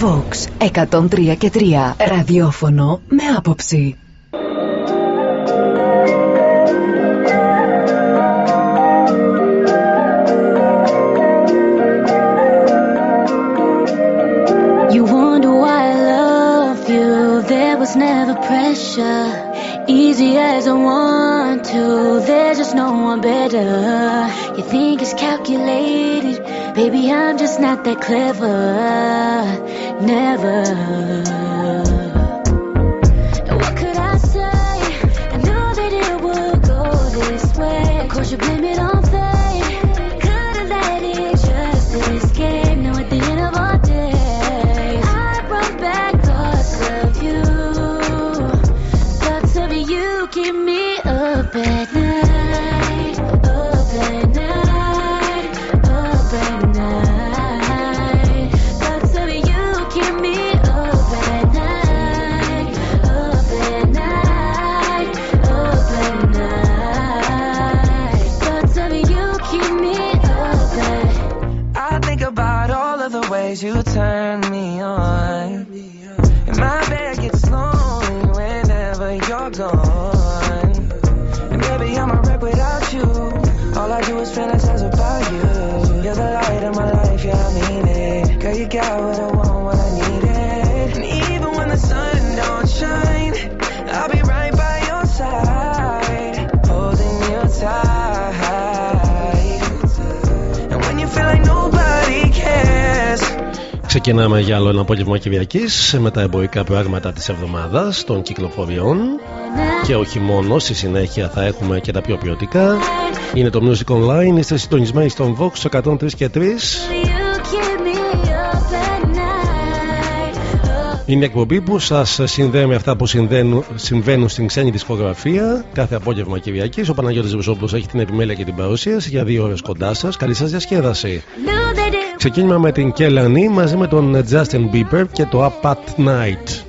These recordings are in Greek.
Vox 103 και 3 ραδιόφωνο με άποψη. You wonder why I love you. There was never pressure. Easy as I want to. There's just no one better. You think it's calculated. Baby, I'm just not that clever. Never. What could I say? I knew that it would go this way. Of course, you Ξεκινάμε για άλλο ένα απόγευμα Κυριακής με τα εμπορικά πράγματα της εβδομάδας των κυκλοφοριών. Και όχι μόνο, στη συνέχεια θα έχουμε και τα πιο ποιοτικά. Είναι το Music Online, είστε συντονισμένοι στον Vox 103 και 3. You keep me up at night. Είναι εκπομπή που σας συνδέει με αυτά που συμβαίνουν, συμβαίνουν στην ξένη δισκογραφία κάθε απόγευμα Κυριακής. Ο Παναγιώτης Βουσόπουλος έχει την επιμέλεια και την παρουσίαση για δύο ώρες κοντά σας. Καλή σας διασκέδαση. Knew that it Ξεκίνημα με την Κέλανη μαζί με τον Justin Bieber και το Up Night.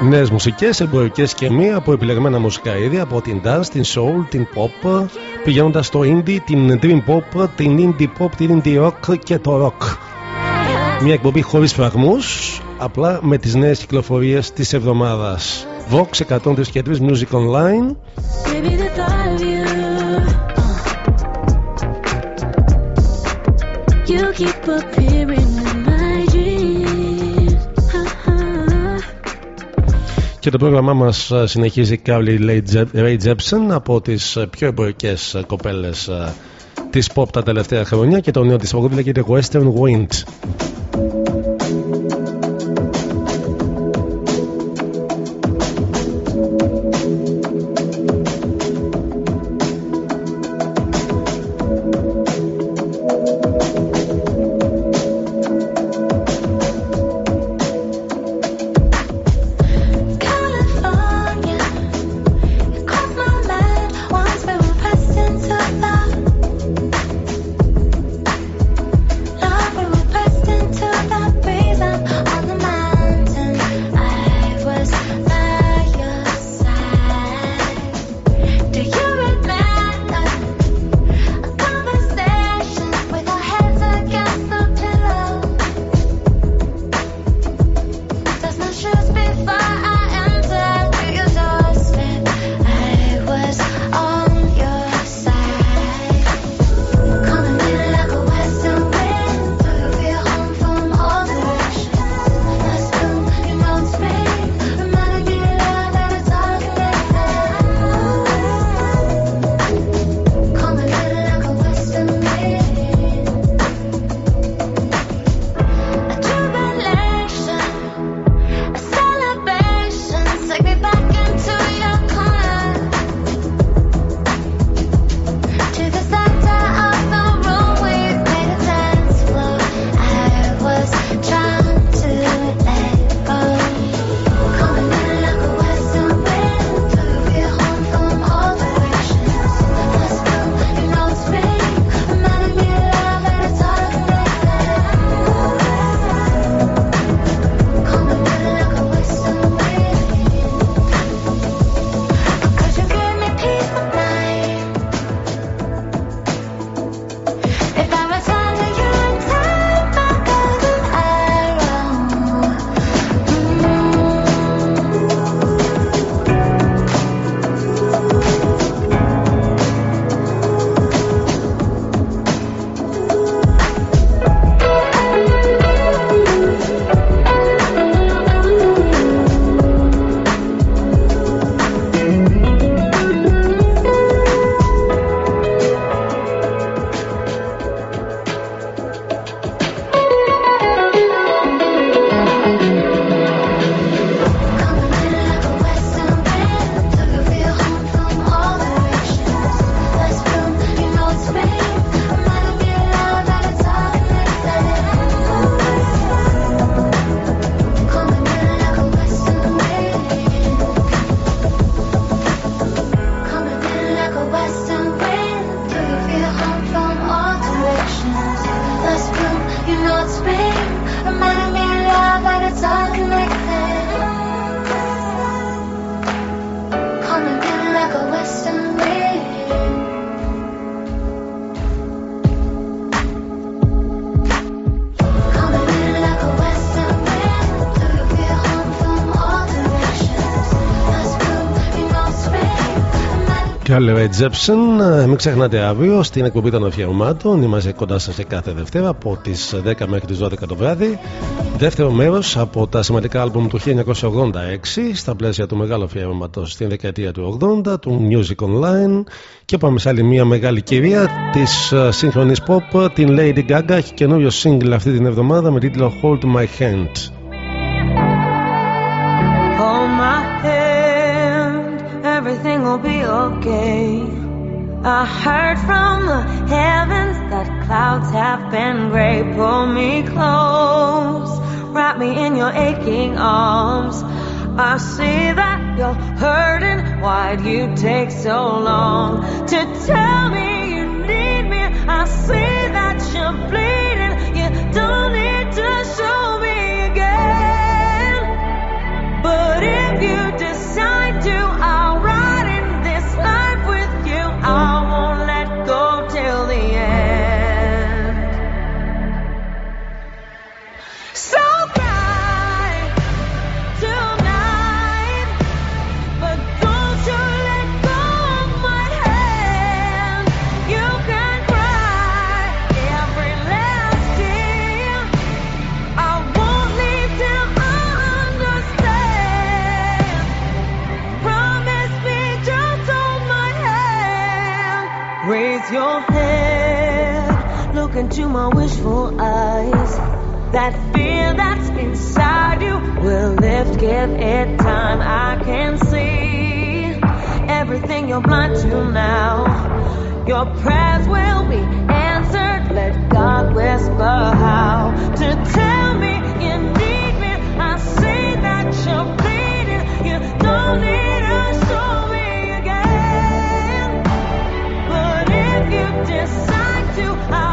Νέες μουσικές, εμπορικές και μία από επιλεγμένα μουσικά είδη από την dance, την soul, την pop πηγαίνοντας στο indie, την dream pop, την indie pop, την indie rock και το rock. Μια εκπομπή χωρίς φραγμούς, απλά με τις νέες κυκλοφορίες της εβδομάδας. Vox 103 και 3 Music Online. Baby, the thought of you. uh. You keep appearing in my dreams. Uh-huh. Και το πρόγραμμά μας συνεχίζει η Carly Ray Jepsen από τις πιο εμπορικές κοπέλες της pop τα τελευταία χρόνια και το νέο της τραγούδι λέγεται Western Wind. Carly Rae Jepsen. Ε, μην ξεχνάτε αύριο στην εκπομπή των αφιερωμάτων. Είμαστε κοντά σας σε κάθε Δευτέρα από τις 10 μέχρι τις 12 το βράδυ. Δεύτερο μέρος από τα σημαντικά άλμπουμ του 1986 στα πλαίσια του μεγάλου αφιερώματο στην δεκαετία του 80 του Music Online. Και πάμε σε άλλη μια μεγάλη κυρία της σύγχρονης pop, την Lady Gaga. Έχει καινούριο single αυτή την εβδομάδα με τίτλο Hold My Hand. Clouds have been gray. Pull me close, wrap me in your aching arms. I see that you're hurting. Why'd you take so long to tell me you need me? I see that you're bleeding. You don't need to show me again. But That fear that's inside you will lift, give it time. I can see everything you're blind to now. Your prayers will be answered. Let God whisper how to tell me you need me. I see that you're bleeding. You don't need to show me again. But if you decide to, I'll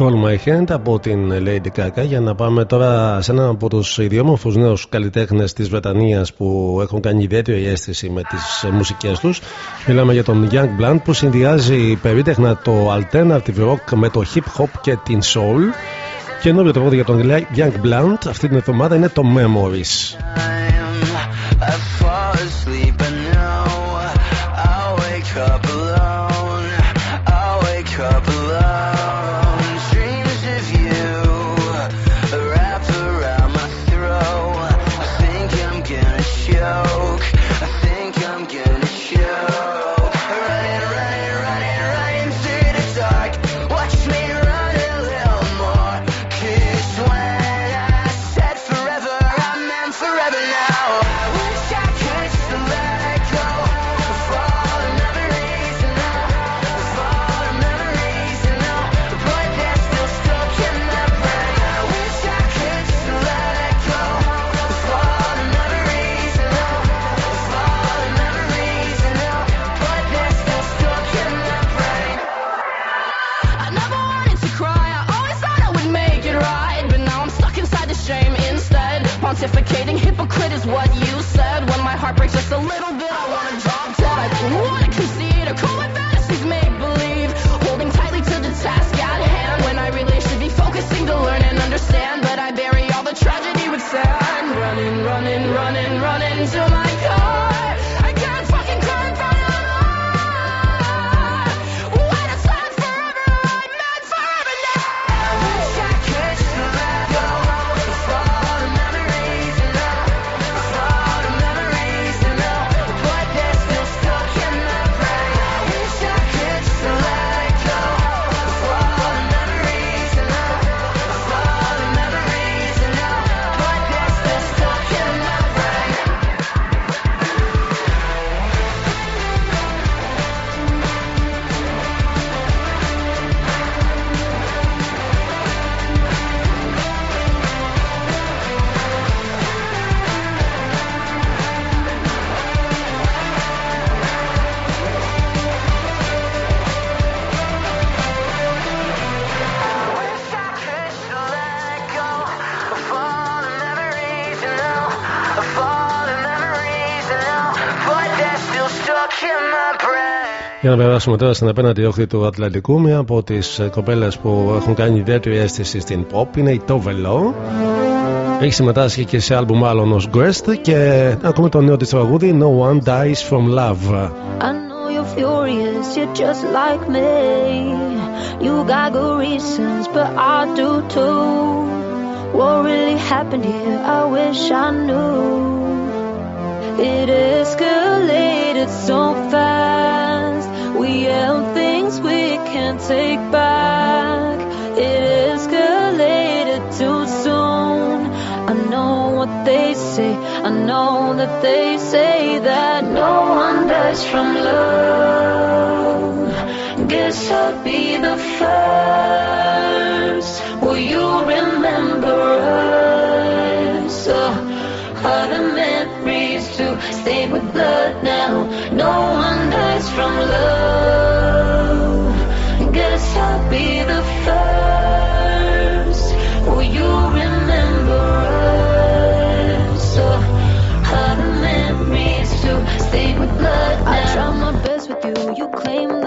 Hold My Hand από την Lady Gaga. Για να πάμε τώρα σε έναν από τους ιδιόμορφους νέους καλλιτέχνες της Βρετανίας που έχουν κάνει ιδιαίτερη αίσθηση με τις μουσικές τους. Μιλάμε για τον Young Blunt που συνδυάζει περίτεχνα το alternative rock με το hip hop και την soul. Καινούριο τραγούδι για τον Young Blunt αυτή την εβδομάδα είναι το Memories περάσουμε τώρα στην απέναντι όχθη του Ατλαντικού, μία από τις κοπέλες που έχουν κάνει ιδιαίτερη αίσθηση στην pop είναι η Tovelo. Έχει συμμετάσχει και σε άλμπουμ άλλων ως Guest και ακούμε το νέο της τραγούδι No One Dies From Love. I know you're furious, you're just like me. You got good reasons, but I do too. What really happened here? I wish I knew. It escalated so fast. We held things we can't take back. It escalated too soon. I know what they say. I know that they say that no one dies from love. Guess I'll be the first. Will you remember us? Oh, are the memories to stay with blood now? No one from love. Guess I'll be the first. Will you remember us? Oh, are the memories to stay with blood now? I try my best with you, you claim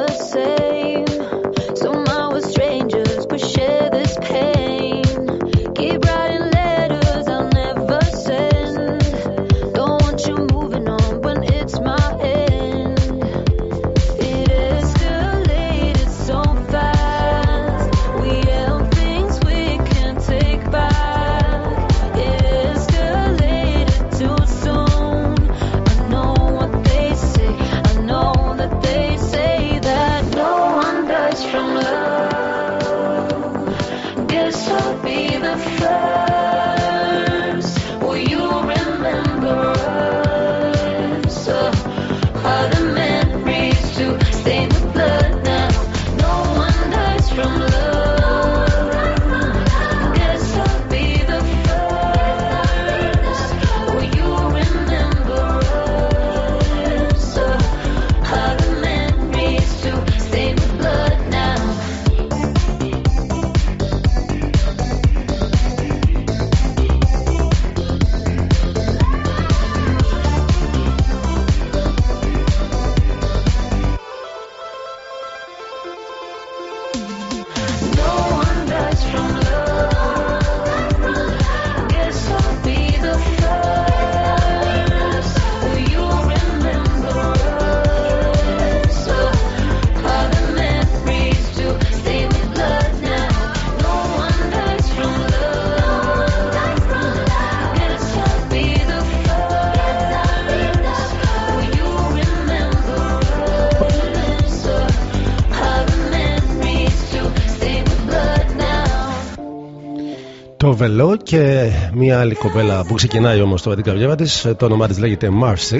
Το βελό και μια άλλη κοπέλα που ξεκινάει όμως τώρα την καριέρα της. Το όνομά της λέγεται Marcy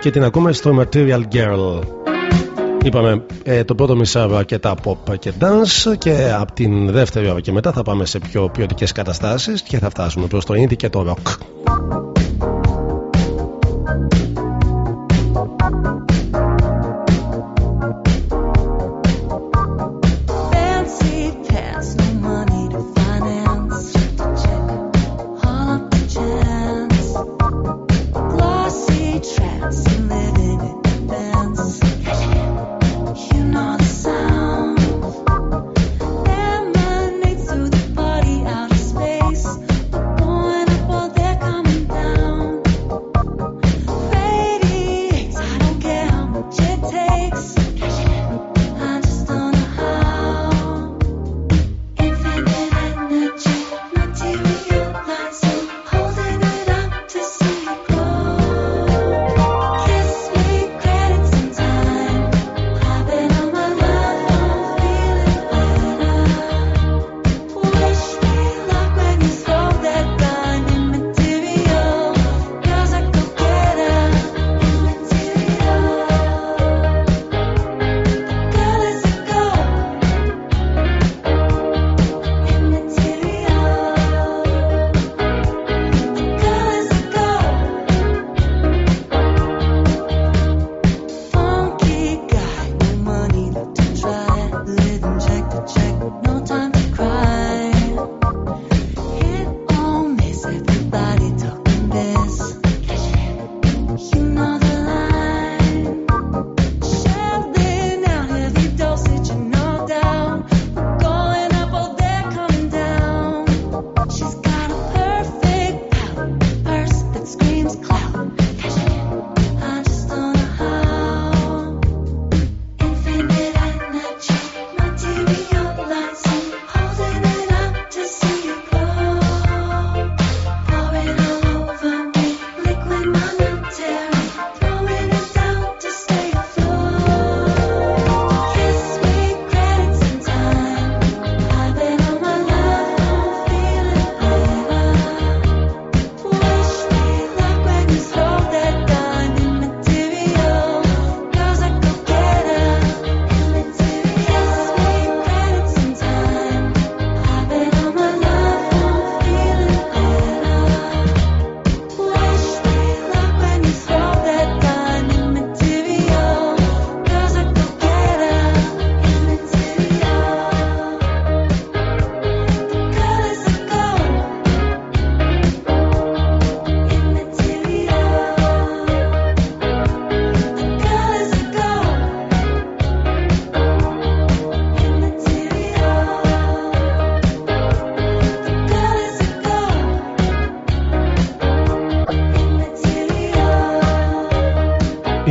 Και την ακούμε στο Material Girl. Είπαμε ε, το πρώτο μισάρο αρκετά pop και dance Και από την δεύτερη ώρα και μετά θα πάμε σε πιο ποιοτικές καταστάσεις Και θα φτάσουμε προς το indie και το rock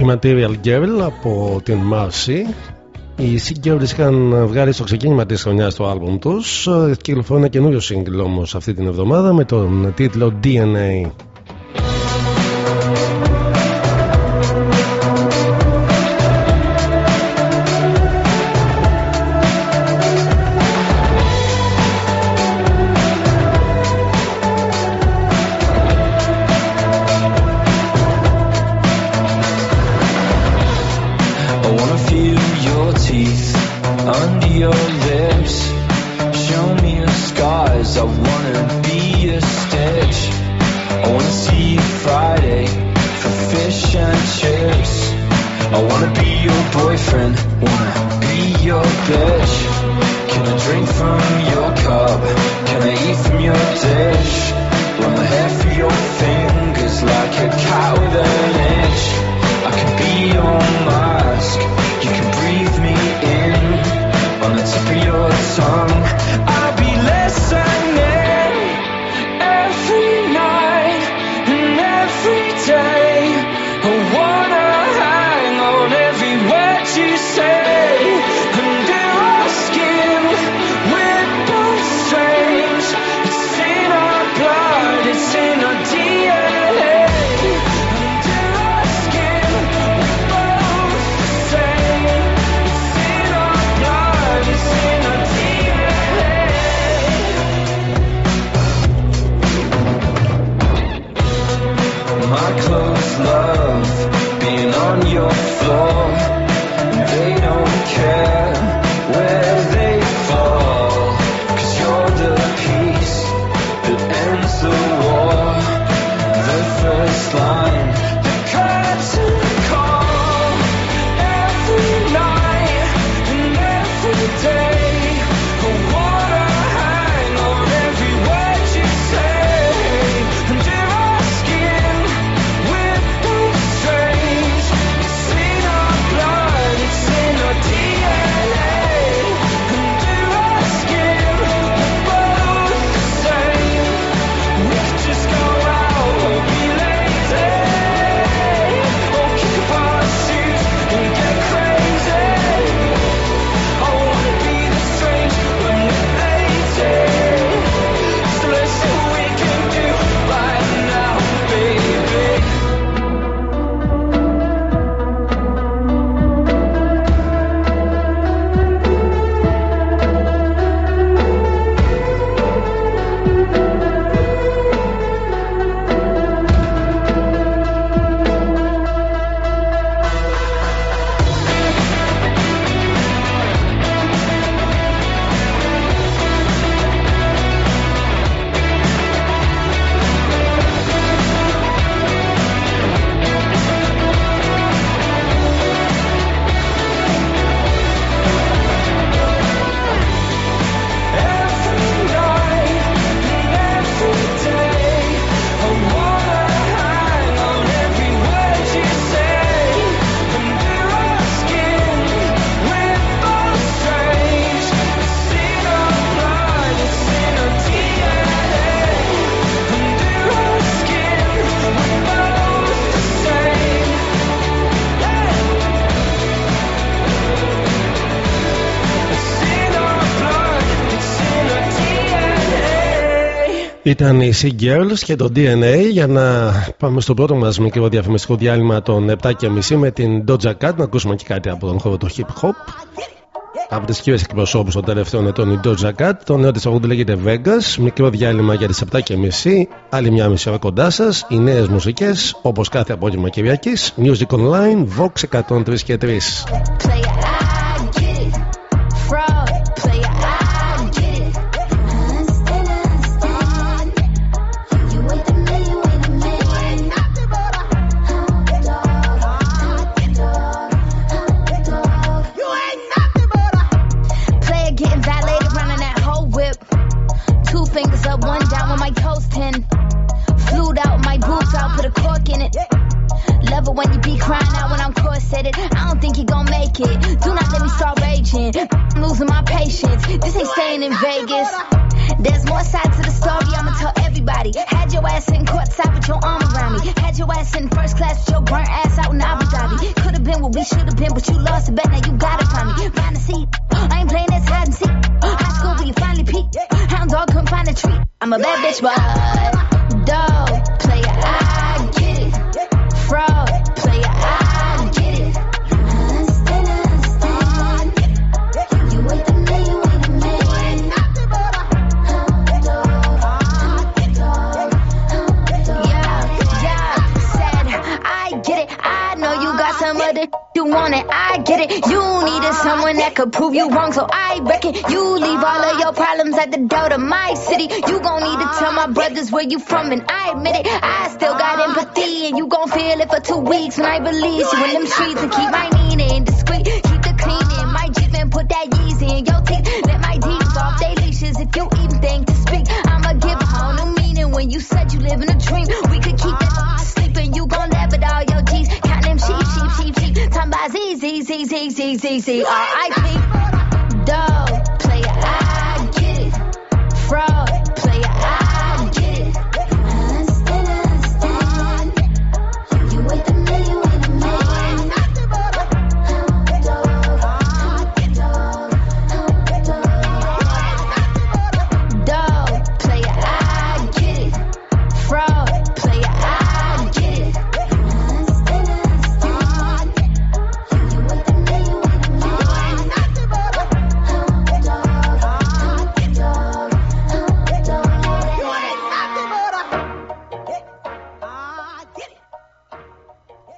Material Girl από την Marcy. Οι Sea είχαν βγάλει στο ξεκίνημα της χρονιάς το άλμπουμ τους. Κυκλοφορεί ένα καινούριο σύγκλι όμως αυτή την εβδομάδα με τον τίτλο DNA. ήταν οι Sea Girls και το DNA για να πάμε στο πρώτο μας μικρό διαφημιστικό διάλειμμα των 7.30 με την Doja Cat να ακούσουμε και κάτι από τον χώρο το hip hop. Από τις κύριες εκπροσώπους των τελευταίων ετών η Doja Cat. Το νέο της αγούδι λέγεται Vegas. Μικρό διάλειμμα για τις 7.30 άλλη μια μισή ώρα κοντά σας. Οι νέες μουσικές όπως κάθε απόγευμα Κυριακής. Music Online Vox 103 και 3 That's why. Some other you want it. I get it. You needed someone that could prove you wrong, so I reckon you leave all of your problems at the door to my city. You gon' need to tell my brothers where you from, and I admit it. I still got empathy, and you gon' feel it for two weeks when I release you in them streets and keep my meaning discreet. Keep the cleaning, my Jeep and put that Yeezy in your teeth. Let my D's off they leashes if you even think to speak. I'ma give a whole new meaning when you said you live in a dream. We could keep that sleeping, you gon' by Z, Z, Z, Z, Z, Z, Z, R.I.P. Dog, player, I get it. Fraud,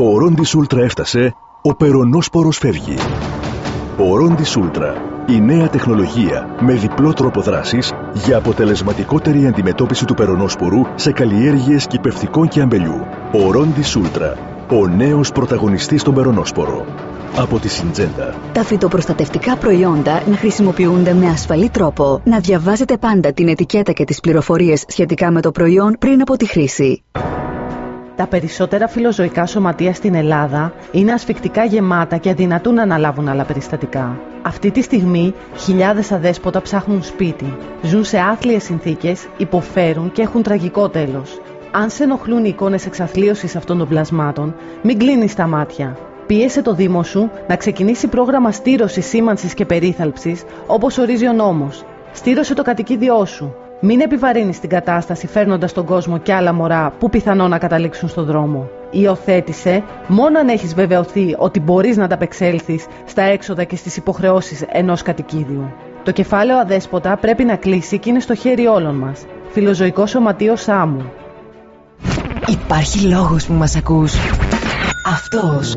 Το Ορόντις Ούλτρα έφτασε, ο περονόσπορος φεύγει. Ορόντις Ούλτρα, η νέα τεχνολογία με διπλό τρόπο δράσης για αποτελεσματικότερη αντιμετώπιση του περονόσπορου σε καλλιέργειες κυπευτικών και αμπελιού. Ορόντις Ούλτρα, ο νέος πρωταγωνιστής στον περονόσπορο. Από τη Συντζέντα. Τα φυτοπροστατευτικά προϊόντα να χρησιμοποιούνται με ασφαλή τρόπο. Να διαβάζετε πάντα την ετικέτα και τις πληροφορίες σχετικά με το προϊόν πριν από τη χρήση. Τα περισσότερα φιλοζωικά σωματεία στην Ελλάδα είναι ασφικτικά γεμάτα και αδυνατούν να αναλάβουν άλλα περιστατικά. Αυτή τη στιγμή χιλιάδες αδέσποτα ψάχνουν σπίτι, ζουν σε άθλιες συνθήκες, υποφέρουν και έχουν τραγικό τέλος. Αν σε ενοχλούν οι εικόνες εξαθλίωσης αυτών των πλασμάτων, μην κλείνεις τα μάτια. Πίεσε το Δήμο σου να ξεκινήσει πρόγραμμα στήρωσης, σήμανσης και περίθαλψης όπως ορίζει ο νόμος. Στήρωσε το κατοικίδιό σου. Μην επιβαρύνεις την κατάσταση φέρνοντας τον κόσμο και άλλα μωρά που πιθανόν να καταλήξουν στον δρόμο. Υιοθέτησε μόνο αν έχεις βεβαιωθεί ότι μπορείς να ανταπεξέλθεις στα έξοδα και στις υποχρεώσεις ενός κατοικίδιου. Το κεφάλαιο αδέσποτα πρέπει να κλείσει και είναι στο χέρι όλων μας. Φιλοζωικό Σωματείο Σάμου. Υπάρχει λόγος που μας ακούς. Αυτός.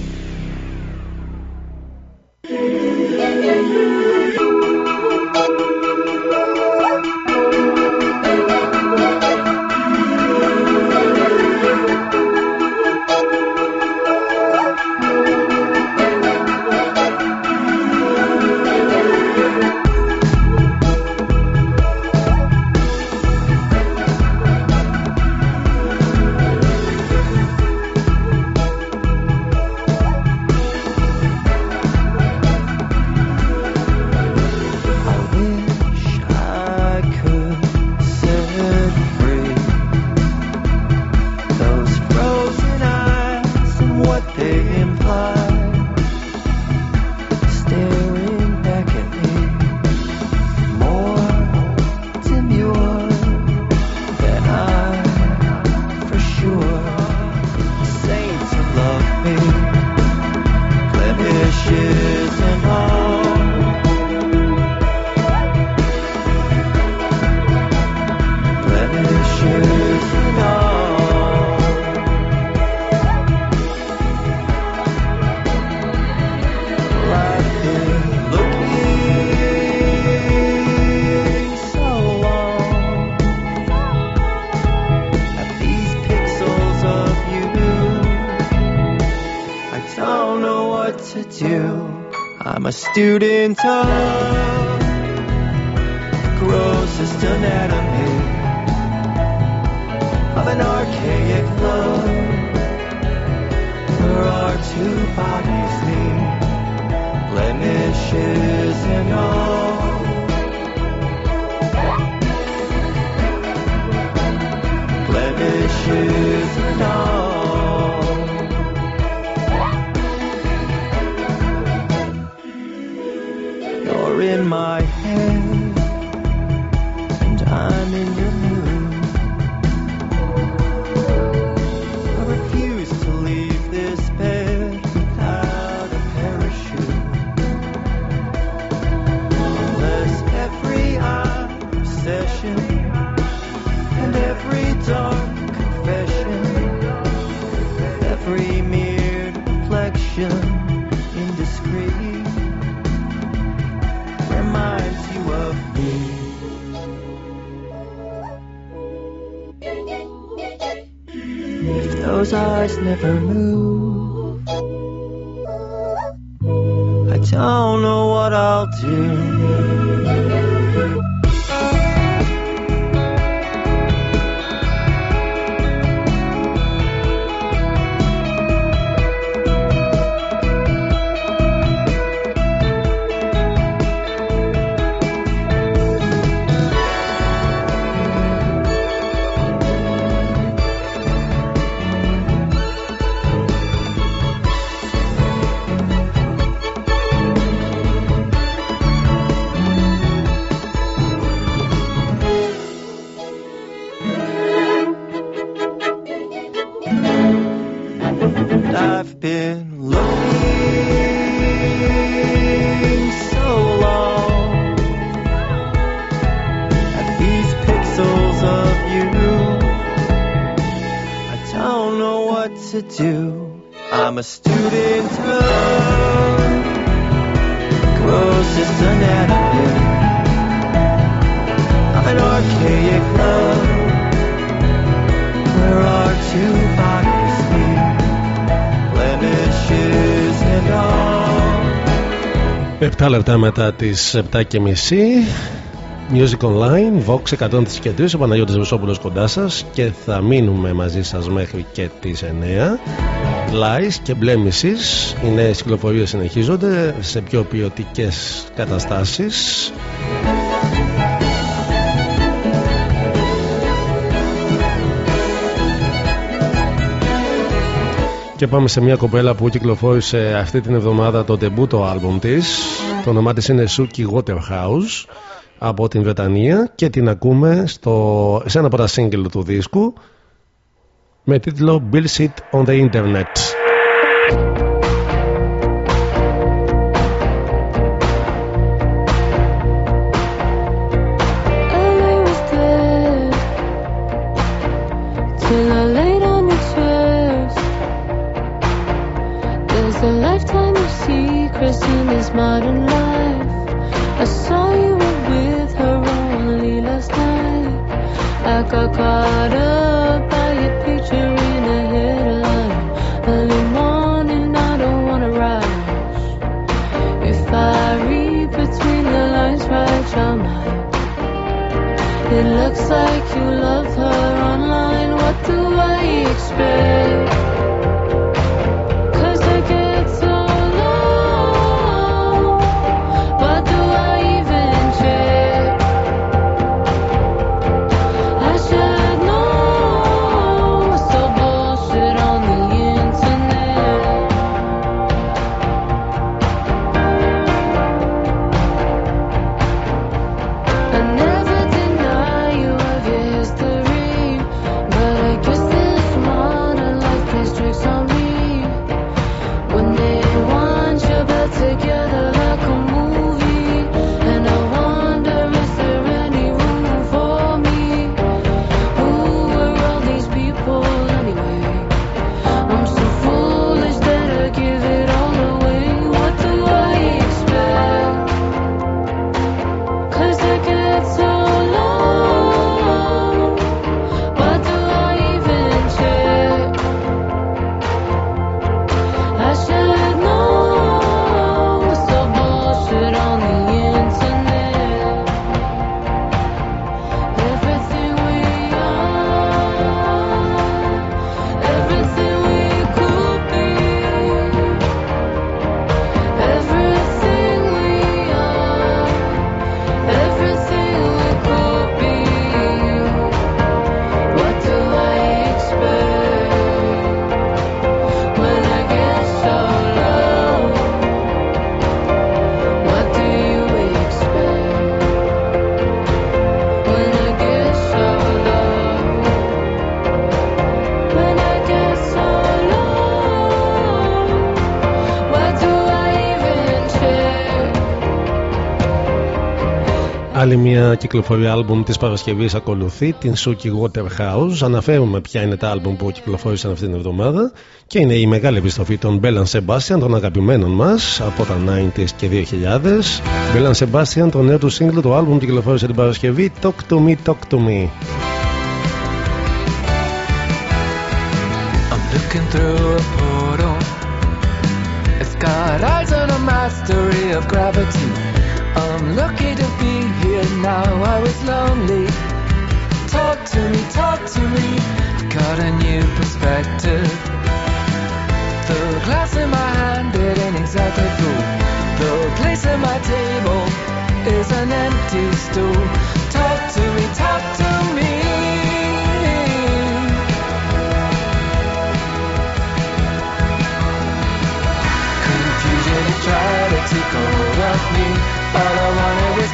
λεπτά μετά τις 7.30 Music Online, Vox 103 και 3, ο Παναγιώτης Βεσόπουλος κοντά σας και θα μείνουμε μαζί σας μέχρι και τις 9. Lies και Blemishes, οι νέες κυκλοφορίες συνεχίζονται σε πιο ποιοτικές καταστάσεις. Και πάμε σε μια κοπέλα που κυκλοφόρησε αυτή την εβδομάδα το debut το άλμπομ της το όνομά της είναι Suki Waterhouse από την Βρετανία και την ακούμε στο, σε ένα από τα σύγκελ του δίσκου με τίτλο Bill Sit on the Internet. Άλλη μια κυκλοφορία άλμπουμ της Παρασκευής ακολουθεί την Suki Waterhouse. Αναφέρουμε ποια είναι τα άλμπουμ που κυκλοφόρησαν αυτήν την εβδομάδα και είναι η μεγάλη επιστροφή των Bell Sebastian, των αγαπημένων μας από τα 90s και 2000. Bell Sebastian, το νέο του single, το άλμπουμ κυκλοφόρησε την Παρασκευή Talk to me, talk to me. I'm looking through a portal. It's got eyes on a mastery of gravity. I'm lucky to be here now. I was lonely. Talk to me, talk to me. Got a new perspective. The glass in my hand, ain't exactly full. The place at my table is an empty stool. Talk to me, talk to me. Confusion trying to take hold of me. All I wanted was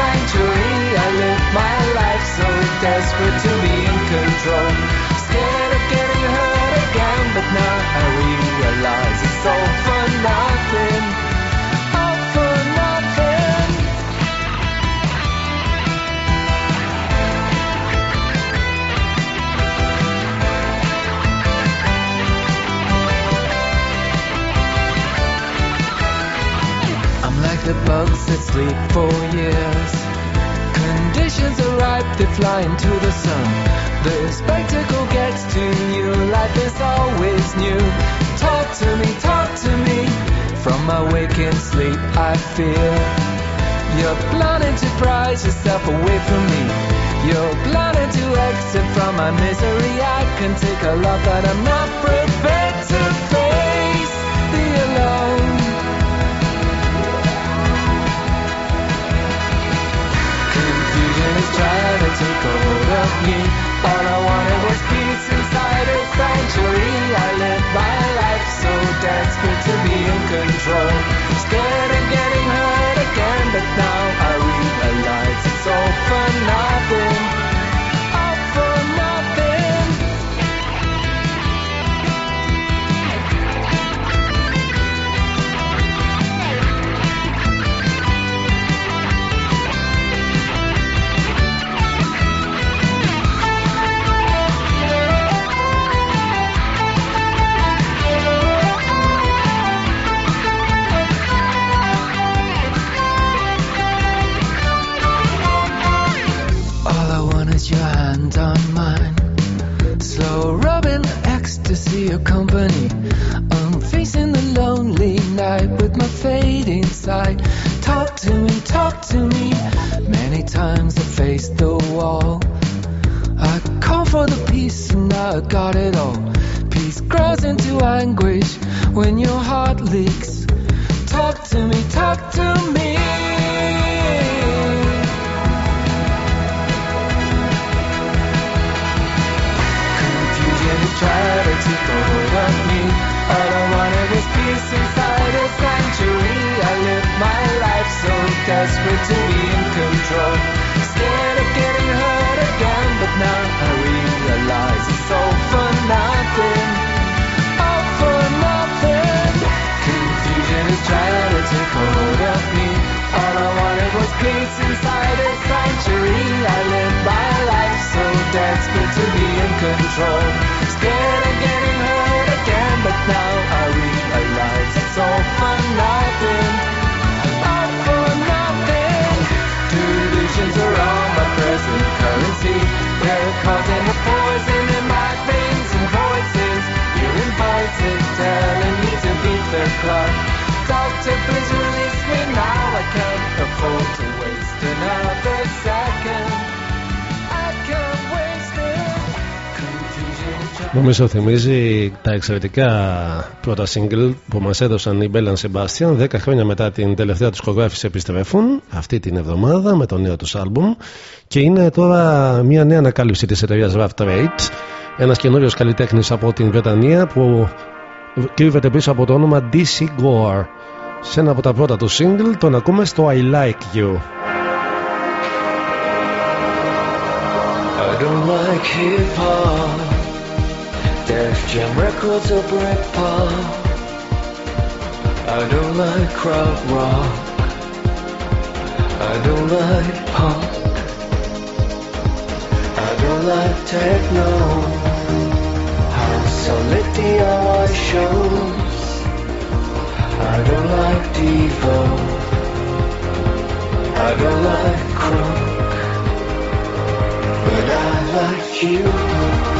sanctuary. I lived my life so desperate to be in control. The bugs that sleep for years. Conditions are ripe, they fly into the sun. The spectacle gets to you, life is always new. Talk to me, talk to me. From my waking sleep, I fear. You're planning to prize yourself away from me. You're planning to exit from my misery. I can take a lot that I'm not prepared Is to take a hold of me. All I wanted was peace inside a sanctuary. I lived my life so desperate to be in control. Scared of getting hurt again, but now I realize it's all for nothing. Hand on mine. Slow rubbing ecstasy of company. I'm facing the lonely night with my fading sight. Talk to me, talk to me. Many times I faced the wall. I call for the peace and I got it all. Peace grows into anguish when your heart leaks. Talk to me, talk to me. Control. Scared of getting hurt again, but now I realize it's all for nothing. All for nothing. Confusion is trying to take hold of me. All I wanted was peace inside a sanctuary. I lived my life so desperate to be in control. Currency. They're causing the poison in my veins and voices. You're invited, telling me to beat the clock. Doctor, please release Νομίζω θυμίζει τα εξαιρετικά πρώτα single που μας έδωσαν οι Bell Sebastian 10 χρόνια μετά την τελευταία τους κογράφηση επιστρέφουν αυτή την εβδομάδα με το νέο τους άλμπουμ. Και είναι τώρα μια νέα ανακάλυψη της εταιρείας Rough Trade ένας καινούριος καλλιτέχνης από την Βρετανία που κρύβεται πίσω από το όνομα DC Gore. Σε ένα από τα πρώτα του single τον ακούμε στο I Like You I don't like hip hop, Def Jam records or Britpop. I don't like crowd rock. I don't like punk. I don't like techno. House on the DIY shows. I don't like Devo. I don't like crunk. But I like you.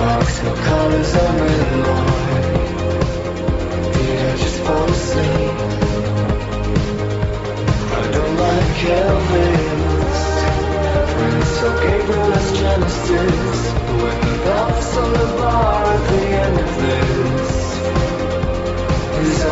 No colors. Did I just fall asleep? I don't like Genesis. When on the bar at the end of this is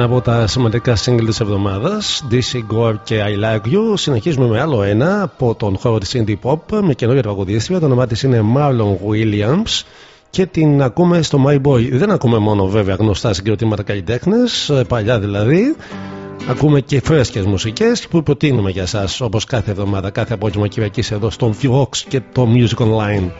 Ένα από τα σημαντικά single της εβδομάδας DC Gore και I Like You Συνεχίζουμε με άλλο ένα από τον χώρο της Indie Pop Με καινούργια τραγουδίστρια Το όνομά της είναι Marlon Williams Και την ακούμε στο My Boy Δεν ακούμε μόνο βέβαια γνωστά συγκροτήματα καλλιτέχνες ε, Παλιά δηλαδή Ακούμε και φρέσκες μουσικές που προτείνουμε για σας όπως κάθε εβδομάδα, κάθε απόγευμα Κυριακής εδώ στον Vox και το Music Online.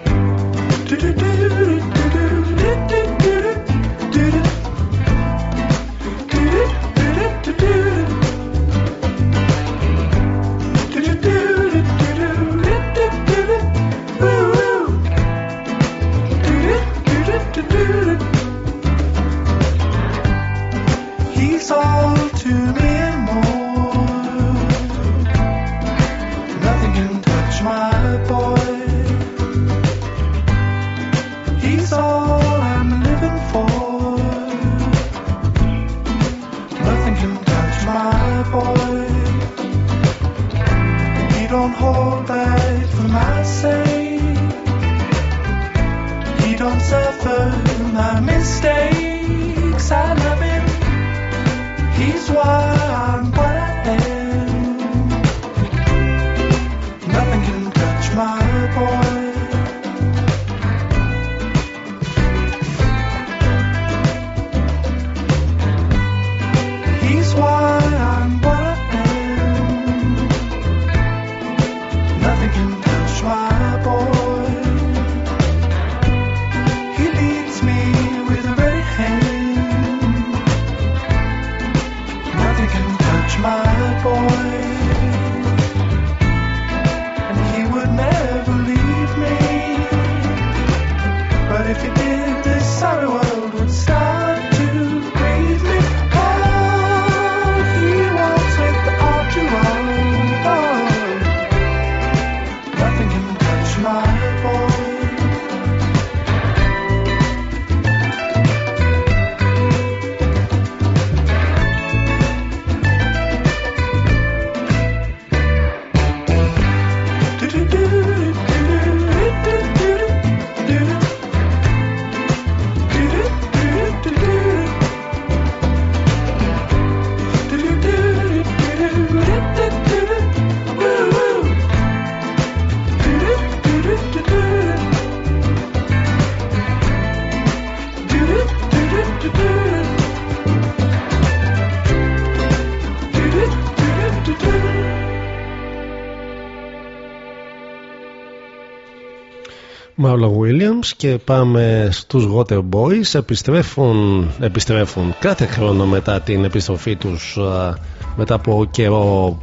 Μάουλα Williams και πάμε στους Water Boys. Επιστρέφουν, επιστρέφουν κάθε χρόνο μετά την επιστροφή τους α, μετά από καιρό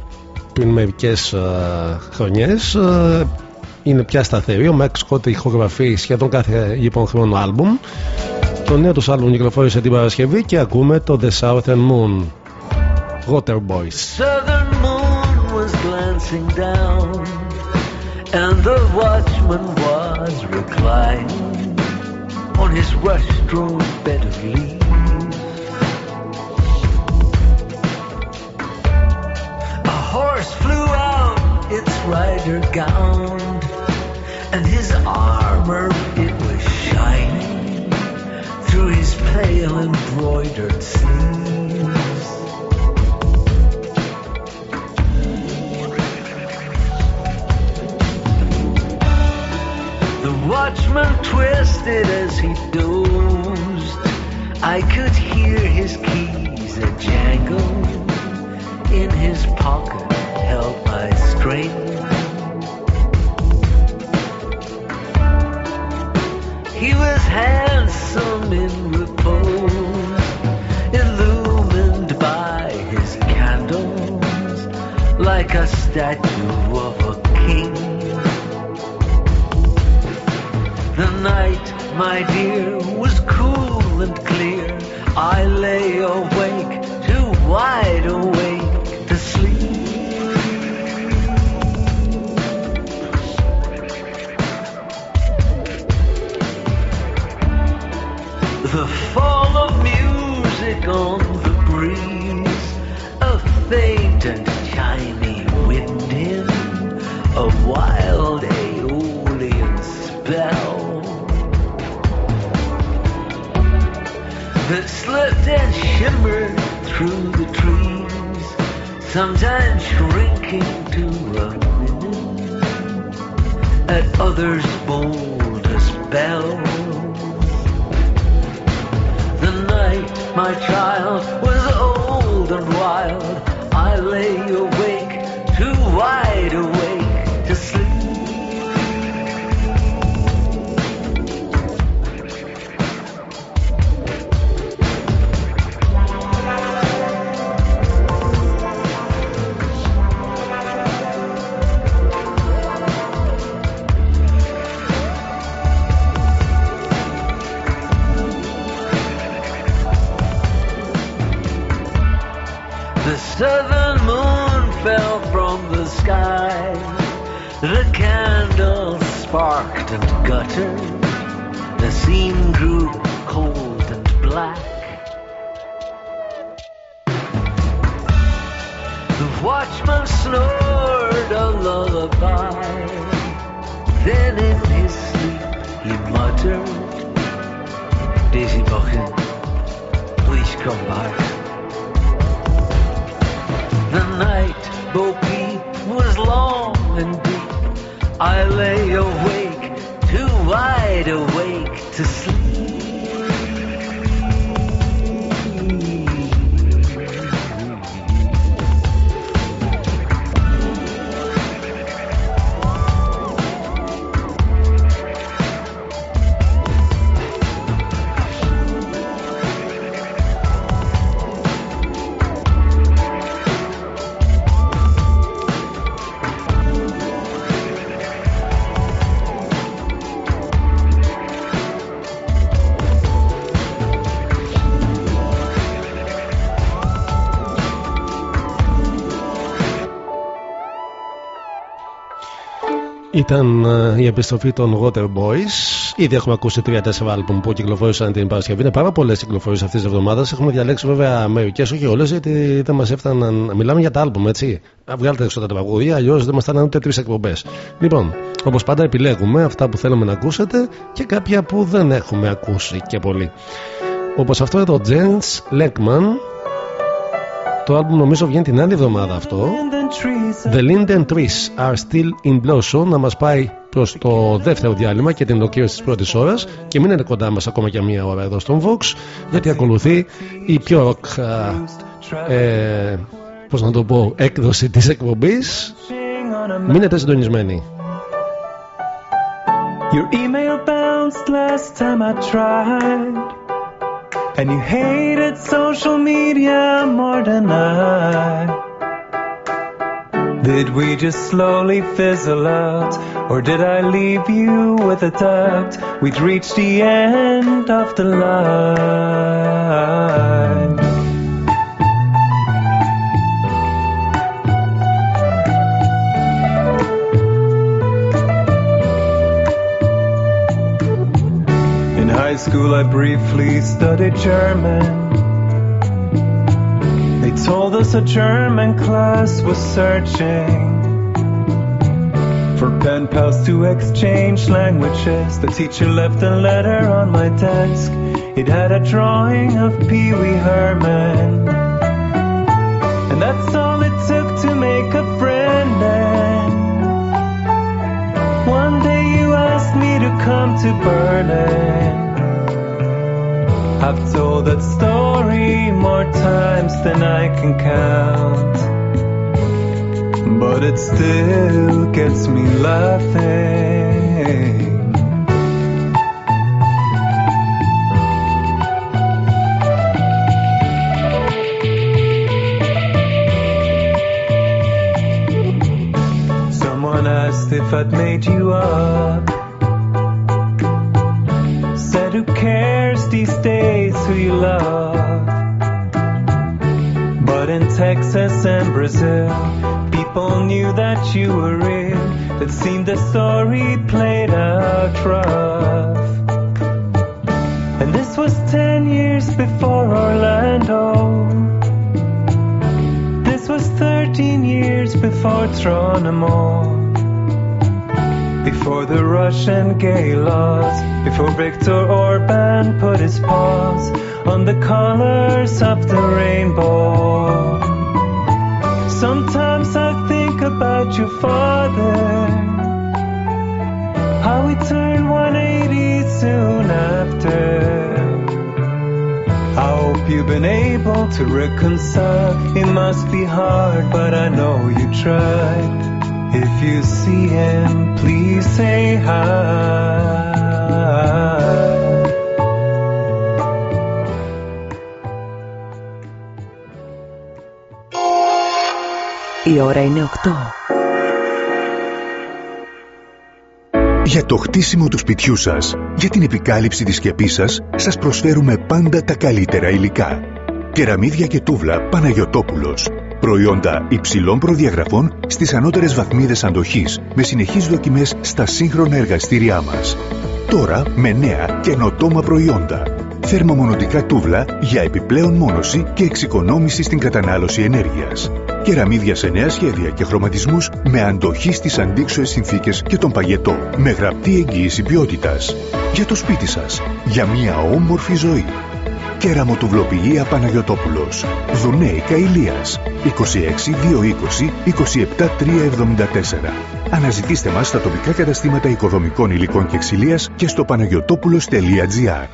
πριν μερικές α, χρονιές. Α, είναι πια σταθερή. Ο Max Scott ηχογραφεί σχεδόν κάθε λοιπόν χρόνο άλμπουμ. Το νέο τους άλμπουμ κυκλοφόρησε την Παρασκευή και ακούμε το The Southern Moon. Water Boys. Southern moon was glancing down, and the watchman was reclining on his rush-strewn bed of leaves. A horse flew out, its rider gowned, and his armor it was shining through his pale embroidered sleeves. Watchman twisted as he dozed. I could hear his keys a jangle in his pocket, held by string. He was handsome in repose, illumined by his candles, like a statue The night, my dear, was cool and clear. I lay awake, too wide awake to sleep. The fall of music on the breeze, a faint and chimey wind in, a wild aeolian spell that slipped and shimmered through the trees, sometimes shrinking to minute, at others bold as bells. The night, my child, was old and wild. I lay awake, too wide awake Ήταν ε, η επιστροφή των Water Boys. Ήδη έχουμε ακούσει 3-4 άλμπουμ που κυκλοφόρησαν την Παρασκευή. Είναι πάρα πολλές κυκλοφορίες αυτής της εβδομάδας. Έχουμε διαλέξει βέβαια μερικές, όχι όλες, γιατί δεν μας έφταναν. Μιλάμε για τα άλμπουμ, έτσι. Βγάλτε έξω τα τραγούδια, αλλιώς δεν μας φτάνουν ούτε τρεις εκπομπές. Λοιπόν, όπως πάντα, επιλέγουμε αυτά που θέλουμε να ακούσετε και κάποια που δεν έχουμε ακούσει και πολύ. Όπως αυτό εδώ, Jens Leckman. Το άλμπουμ νομίζω βγαίνει την άλλη εβδομάδα αυτό. The Linden Trees are still in blossom να μας πάει προς το δεύτερο διάλειμμα και την ολοκλήρωση της πρώτης ώρας και μείνετε κοντά μας ακόμα για μία ώρα εδώ στον Vox γιατί ακολουθεί η πιο rock ε, πώς να το πω έκδοση της εκπομπής μείνετε συντονισμένοι Your email bounced last time I tried. And you hated social media more than I. Did we just slowly fizzle out? Or did I leave you with a doubt we'd reached the end of the line? In high school, I briefly studied German. They told us a German class was searching for pen pals to exchange languages. The teacher left a letter on my desk. It had a drawing of Pee Wee Herman. And that's all it took to make a friend. And one day you asked me to come to Berlin. I've told that story more times than I can count. But it still gets me laughing. Someone asked if I'd made you up. These days who you love? But in Texas and Brazil, people knew that you were real. It seemed the story played out rough. And this was ten years before Orlando. This was thirteen years before Tronamo. Before the Russian gay laws, before Viktor Orban put his paws on the colors of the rainbow. Sometimes I think about your father, how he turned 180 soon after. I hope you've been able to reconcile. It must be hard, but I know you tried. If you see him, please say hi. Η ώρα είναι 8. Για το χτίσιμο του σπιτιού σας, για την επικάλυψη της σκεπής σας, σας προσφέρουμε πάντα τα καλύτερα υλικά. Κεραμίδια και τούβλα Παναγιωτόπουλος. Προϊόντα υψηλών προδιαγραφών στις ανώτερες βαθμίδες αντοχής, με συνεχείς δοκιμές στα σύγχρονα εργαστήριά μας. Τώρα με νέα καινοτόμα προϊόντα. Θερμομονωτικά τούβλα για επιπλέον μόνωση και εξοικονόμηση στην κατανάλωση ενέργειας. Κεραμίδια σε νέα σχέδια και χρωματισμούς με αντοχή στις αντίξωες συνθήκες και τον παγετό. Με γραπτή εγγύηση ποιότητας. Για το σπίτι σας. Για μια όμορφη ζωή. Κεραμοτουβλοποιία Παναγιωτόπουλος. Δουνέικα Ηλίας. 26 220 27 374. Αναζητήστε μας στα τοπικά καταστήματα οικοδομικών υλικών και ξυλίας και στο παναγιωτόπουλος.gr.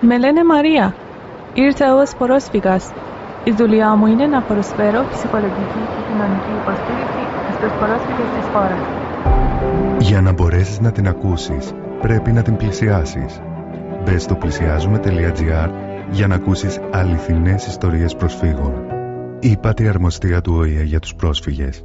Με λένε Μαρία. Ήρθα ως πρόσφυγας. Η δουλειά μου είναι να προσφέρω ψυχολογική και κοινωνική υποστήριξη στους πρόσφυγες της χώρας. Για να μπορέσεις να την ακούσεις, πρέπει να την πλησιάσεις. Μπες στο πλησιάζουμε.gr για να ακούσεις αληθινές ιστορίες προσφύγων. Είπατε η αρμοστία του ΟΗΕ για τους πρόσφυγες.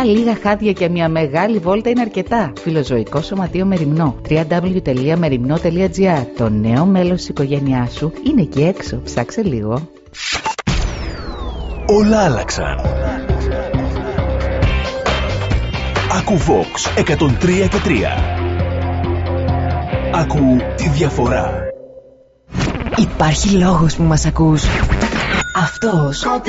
λίγα χάδια και μια μεγάλη βόλτα είναι αρκετά. Φιλοζωικό Σωματείο Μεριμνό. www.merimno.gr Το νέο μέλος της οικογένειάς σου είναι εκεί έξω. Ψάξε λίγο. Όλα άλλαξαν. Άκου Vox 103 και 3. Άκου τη διαφορά. Υπάρχει λόγος που μας ακούς. Αυτός. Quand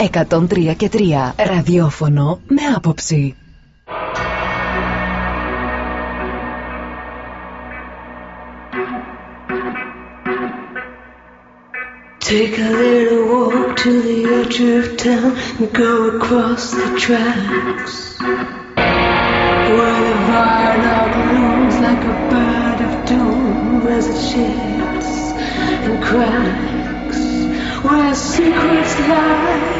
103 και 3 ραδιόφωνο με άποψη. Take a little walk to the edge of town and go across the tracks. Where the viaduct looms like a bird of doom as it shifts and cracks. Where secrets lie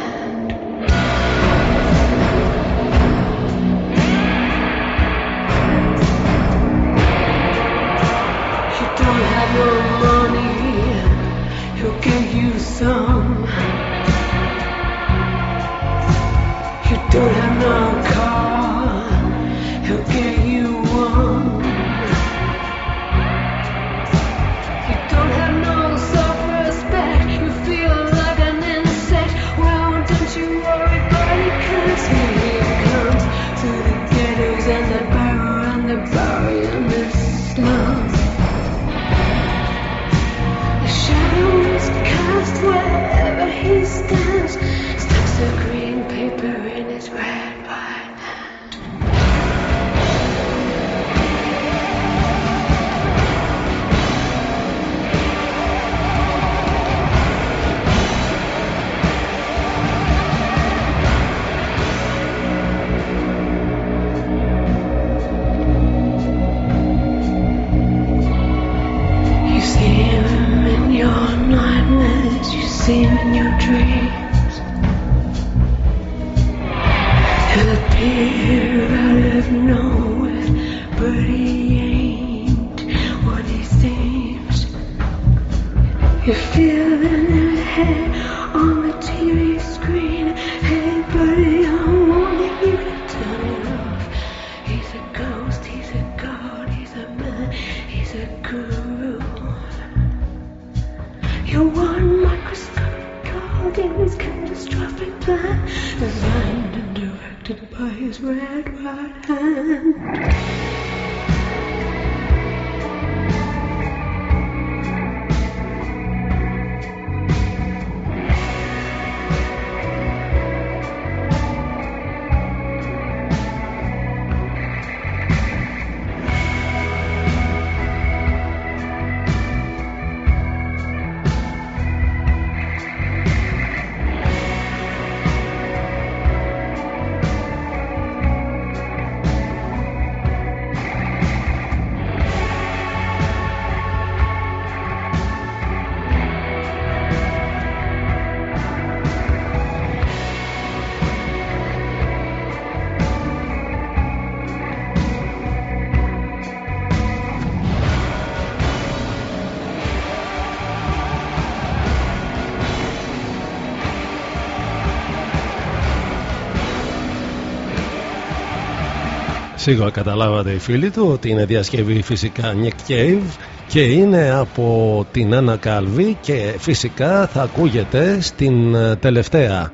Σίγουρα καταλάβατε οι φίλοι του ότι είναι διασκευή φυσικά Nick Cave και είναι από την Anna Calvi και φυσικά θα ακούγεται στην ε, τελευταία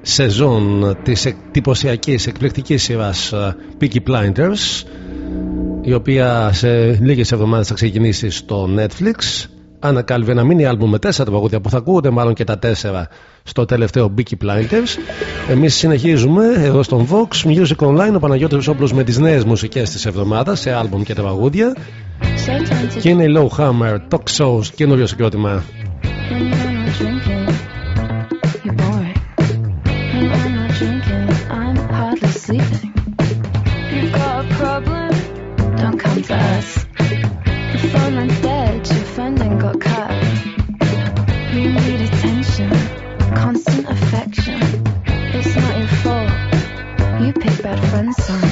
σεζόν της εντυπωσιακή εκπληκτικής σειράς ε, Peaky Blinders η οποία σε λίγες εβδομάδες θα ξεκινήσει στο Netflix Anna Calvi ένα μίνι άλμπουμ με τέσσερα τραγούδια που θα ακούγονται μάλλον και τα τέσσερα στο τελευταίο Peaky Blinders εμείς συνεχίζουμε εδώ στον Vox Music Online ο Παναγιώτης Βουσόπουλος με τις νέες μουσικές της εβδομάδας σε άλμπουμ και τραγούδια και είναι η Low Hammer Talk Shows καινούριο συγκρότημα I'm hardly sleeping. You've got a problem? Don't come to us. Phone line's dead, your friend got cut. You need attention, constant affection. It's not your fault. You pick bad friends, son.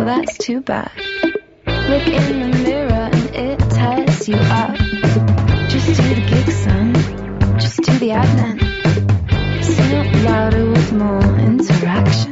Well, that's too bad. Look in the mirror and it tears you up. Just do the gig, son. Just do the admin. Sing louder with more interaction.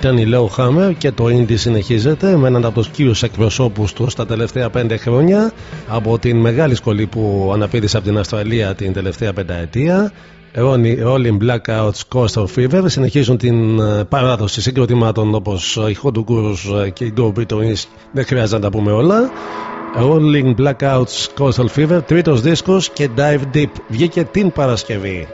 ήταν η Low Hammer και το Indy συνεχίζεται με έναν από τους κύριους εκπροσώπους τους στα τελευταία πέντε χρόνια από την μεγάλη σχολή που αναπήδησε από την Αυστραλία την τελευταία πενταετία. Rolling Blackouts Coastal Fever συνεχίζουν την ε, παράδοση συγκροτημάτων όπως η Hot Gurus ε, και η Go Britonis. Δεν χρειάζεται να τα πούμε όλα. Rolling Blackouts Coastal Fever, τρίτος δίσκος και Dive Deep. Βγήκε την Παρασκευή.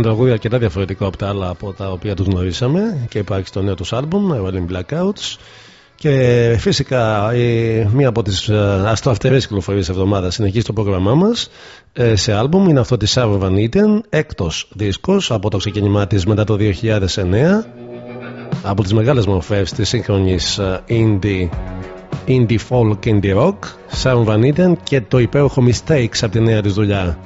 Ένα τραγούδι αρκετά διαφορετικό από τα άλλα από τα οποία τους γνωρίσαμε και υπάρχει στο νέο τους άλμπουμ Rolling Blackouts. Και φυσικά η, μία από τις ε, αστροαυτερές κυκλοφορίες εβδομάδας συνεχίζει το πρόγραμμά μας ε, σε άλμπουμ. Είναι αυτό της Sarah Van Eaton έκτος δίσκος από το ξεκίνημά της μετά το 2009 από τις μεγάλες μορφές της σύγχρονης ε, indie indie folk, indie rock. Sarah Van Eaton και το υπέροχο Mistakes από τη νέα της δουλειά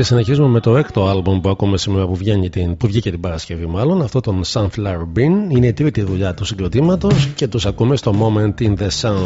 Και συνεχίζουμε με το έκτο άλμπομ που ακούμε σήμερα που, βγαίνει την, που βγήκε την Παρασκευή μάλλον. Αυτό τον Sunflower Bean. Είναι η τρίτη δουλειά του συγκροτήματος Και τους ακούμε στο Moment in the Sun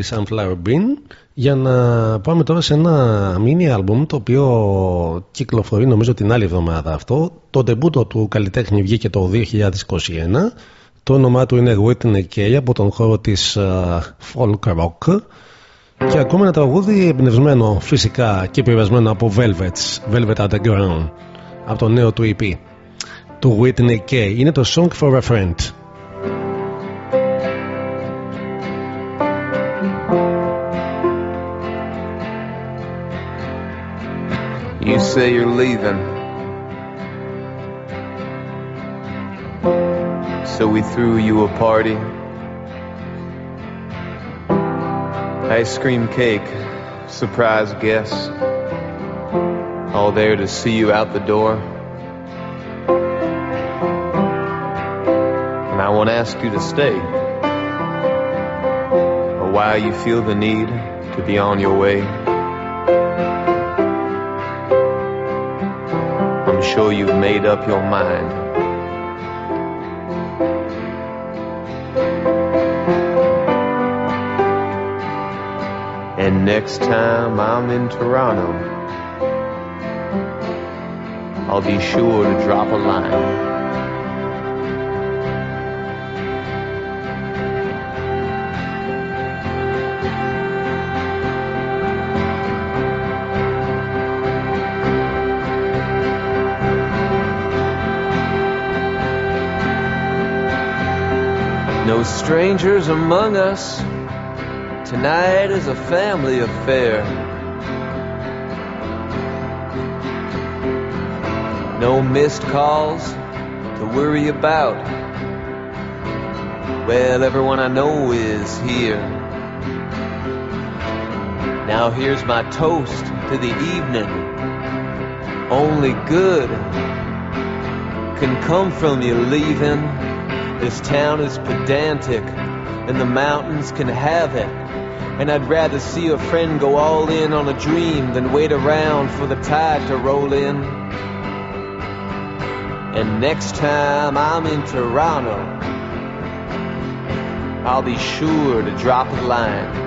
η Sunflower Bean για να πάμε τώρα σε ένα mini album το οποίο κυκλοφορεί νομίζω την άλλη εβδομάδα αυτό. Το τεμπούτο του καλλιτέχνη βγήκε το 2021. Το όνομά του είναι Whitney Kay από τον χώρο της uh, folk rock και ακούμε ένα τραγούδι εμπνευσμένο φυσικά και επηρεασμένο από Velvets, Velvet Underground από το νέο του EP του Whitney Kay. Είναι το Song for a Friend. You say you're leaving. So we threw you a party. Ice cream cake, surprise guests. All there to see you out the door. And I won't ask you to stay. Or why you feel the need to be on your way. Sure you've made up your mind. And next time I'm in Toronto, I'll be sure to drop a line. Strangers among us. Tonight is a family affair. No missed calls to worry about. Well, everyone I know is here. Now here's my toast to the evening. Only good can come from you leaving. This town is pedantic, and the mountains can have it. And I'd rather see a friend go all in on a dream than wait around for the tide to roll in. And next time I'm in Toronto, I'll be sure to drop a line.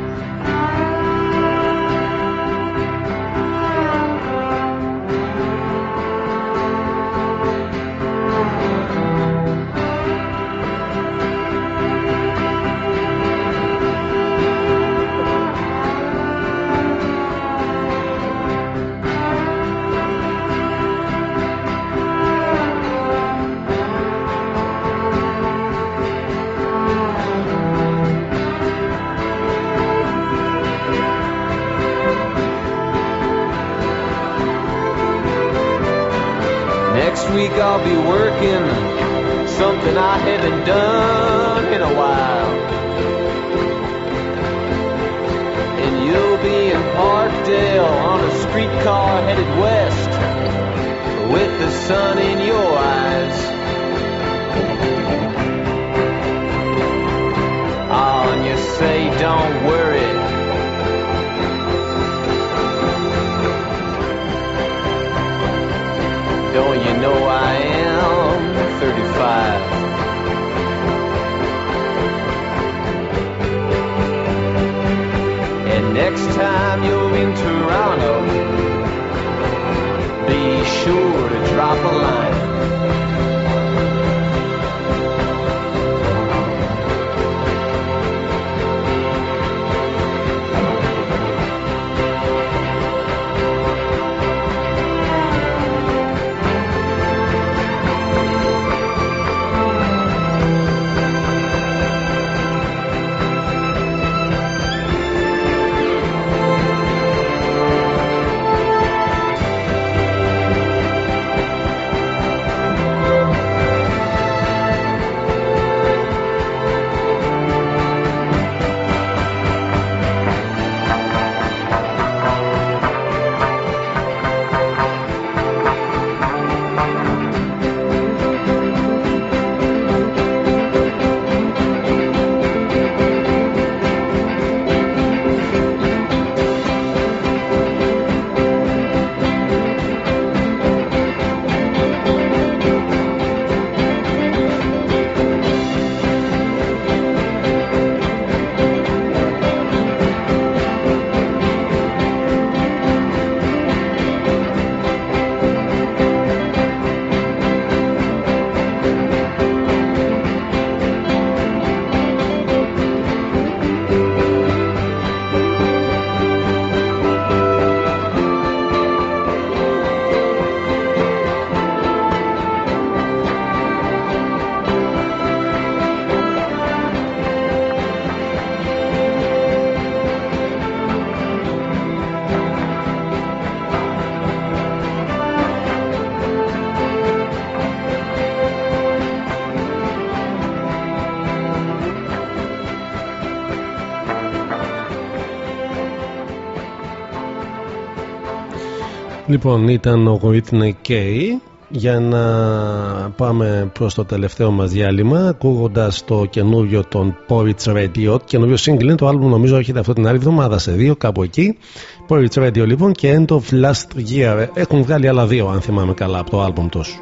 Λοιπόν, ήταν ο Whitney K για να πάμε προς το τελευταίο μας διάλειμμα ακούγοντας το καινούριο των Porridge Radio. Καινούριο single είναι το άλμπουμ νομίζω έχετε αυτό την άλλη εβδομάδα σε δύο κάπου εκεί. Porridge Radio λοιπόν και End of Last Year. Έχουν βγάλει άλλα δύο αν θυμάμαι καλά από το άλμπουμ τους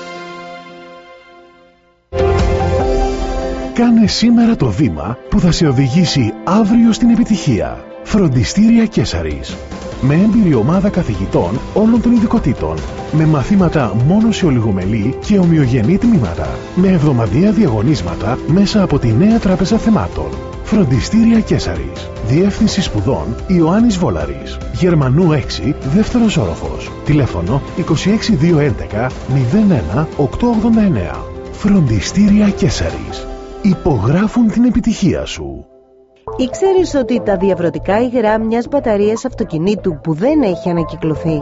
Κάνε σήμερα το βήμα που θα σε οδηγήσει αύριο στην επιτυχία. Φροντιστήρια Κέσαρης. Με έμπειρη ομάδα καθηγητών όλων των ειδικοτήτων. Με μαθήματα μόνο σε ολιγομελή και ομοιογενή τμήματα. Με εβδομαδιαία διαγωνίσματα μέσα από τη νέα τράπεζα θεμάτων. Φροντιστήρια Κέσαρης. Διεύθυνση σπουδών Ιωάννης Βόλαρης. Γερμανού 6, δεύτερος όροφος. Τηλέφωνο 26211 01 889. Φροντιστήρια Κέσαρης. Υπογράφουν την επιτυχία σου. Ήξερες ότι τα διαβρωτικά υγρά μιας μπαταρίας αυτοκινήτου που δεν έχει ανακυκλωθεί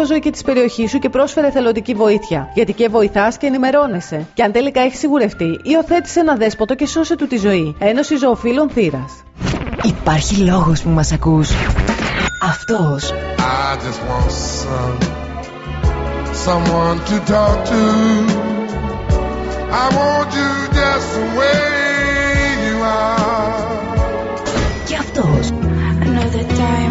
φιλοζωή και της περιοχής σου και πρόσφερε θελοντική βοήθεια. Γιατί και βοηθάς και ενημερώνεσαι. Και αν τελικά έχεις σιγουρευτεί, υιοθέτησε ένα δέσποτο και σώσε του τη ζωή. Ένωση Ζωοφύλων Θήρα. Υπάρχει λόγος που μας ακούς. Αυτός. I just want some, someone to talk to. I want you just the way you are. Και αυτός. I know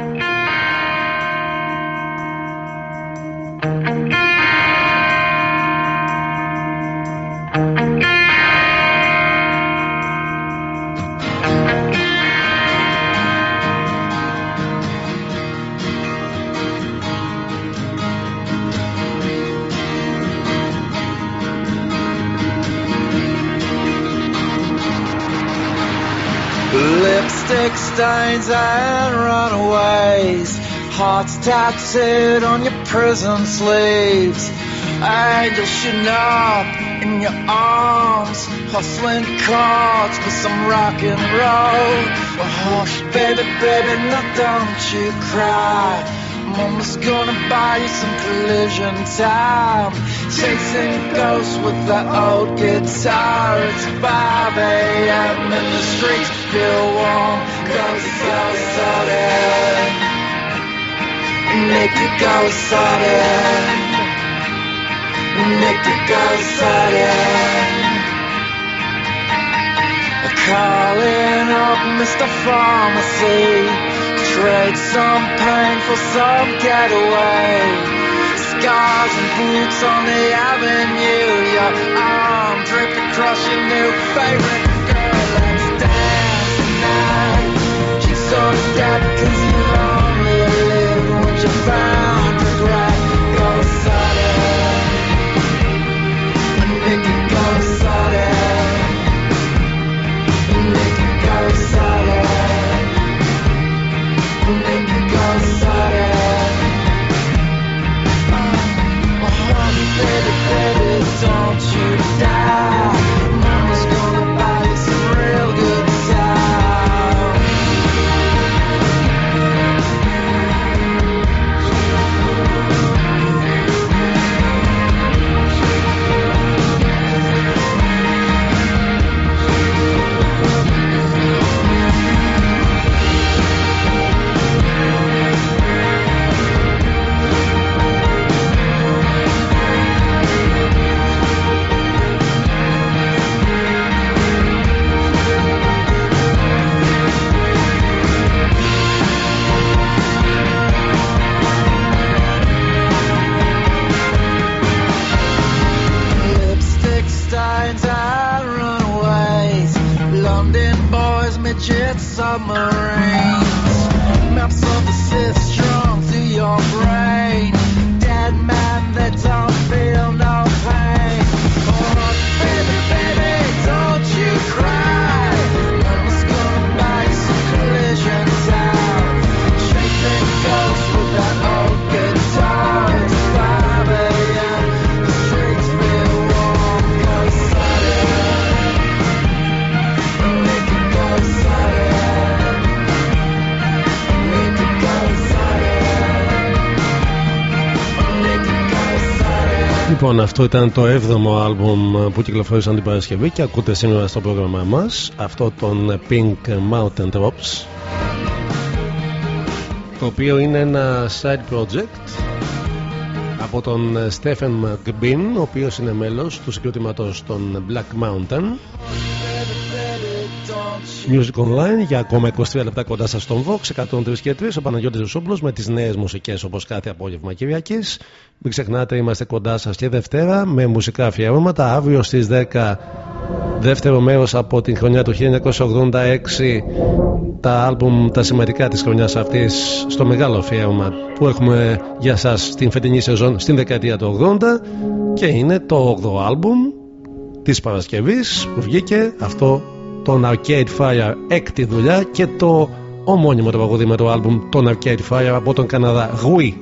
And runaways. Hearts tattooed on your prison sleeves. Angels shooting up in your arms. Hustling cards for some rock and roll. Oh, baby, baby, now don't you cry. Mama's gonna buy you some collision time. Chasing ghosts with that old guitar. It's 5 a.m. and the streets feel warm. Ghost so sudden. Make you go sudden. You go sudden. Calling up Mr. Pharmacy. Trade some pain for some getaway. Scars and boots on the avenue. Your arm draped across your new favorite girl. Let's dance tonight. She's of dead cause you only live what you found regret. Go sudden. Make it go sudden. Make it go sudden. Thank you. summer Λοιπόν, αυτό ήταν το 7ο άλμπουμ που κυκλοφόρησαν την Παρασκευή και ακούτε σήμερα στο πρόγραμμά μας αυτό των Pink Mountain Drops το οποίο είναι ένα side project από τον Stephen McBean ο οποίος είναι μέλος του συγκροτήματος των Black Mountain Music Online για ακόμα 23 λεπτά κοντά σας στον Vox 103 και 3 ο Παναγιώτης Ρουσόπουλος με τις νέες μουσικές όπως κάθε απόγευμα Κυριακής. Μην ξεχνάτε είμαστε κοντά σας και Δευτέρα με μουσικά αφιερώματα. Αύριο στις 10 δεύτερο μέρος από την χρονιά του 1986 τα άλμπουμ τα σημαντικά της χρονιάς αυτής στο μεγάλο αφιέρωμα που έχουμε για σας στην φετινή σεζόν στην δεκαετία του 80 και είναι το 8ο άλμπουμ της Παρασκευής που βγήκε αυτό τον Arcade Fire έκτη δουλειά και το ομώνυμο τραγούδι με το άλμπουμ των Arcade Fire από τον Καναδά. Γουί.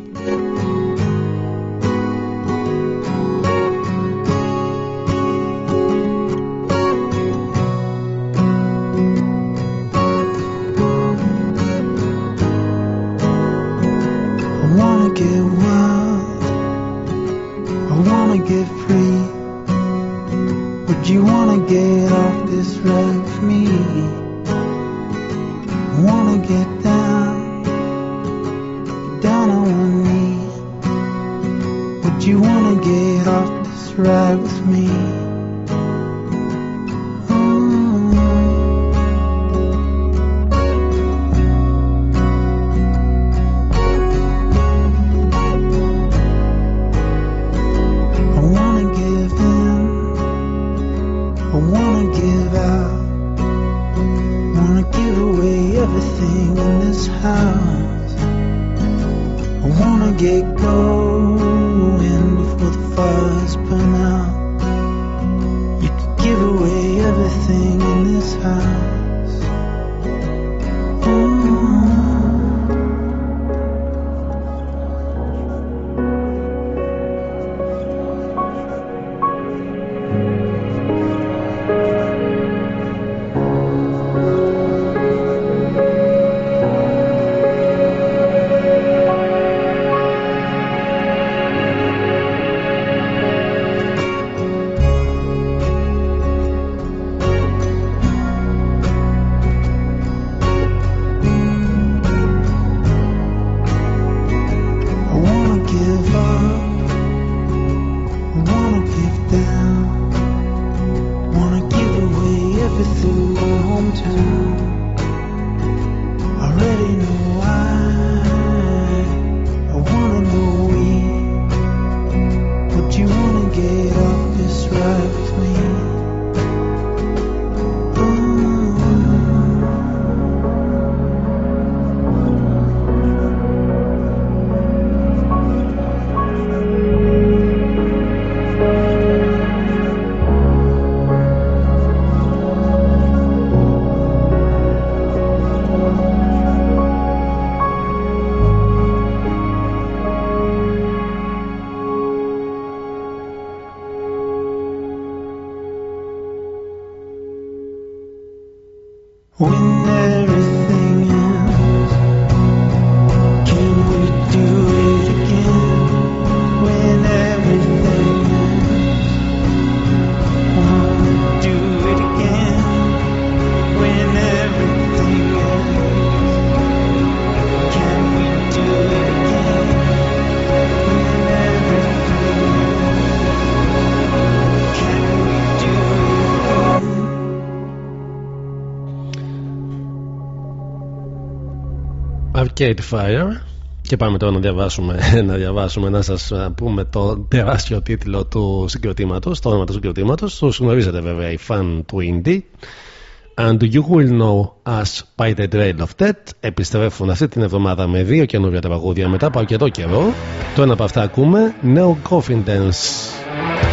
Arcade Fire. Και πάμε τώρα να διαβάσουμε, να διαβάσουμε, να σας α, πούμε το τεράστιο τίτλο του συγκροτήματος, το όνομα του συγκροτήματος. Τους γνωρίζετε βέβαια οι φαν του Indie. And you will know us by the trail of death. Επιστρέφουν αυτή την εβδομάδα με δύο καινούργια τραγούδια μετά από αρκετό καιρό. Το ένα από αυτά ακούμε No Confidence.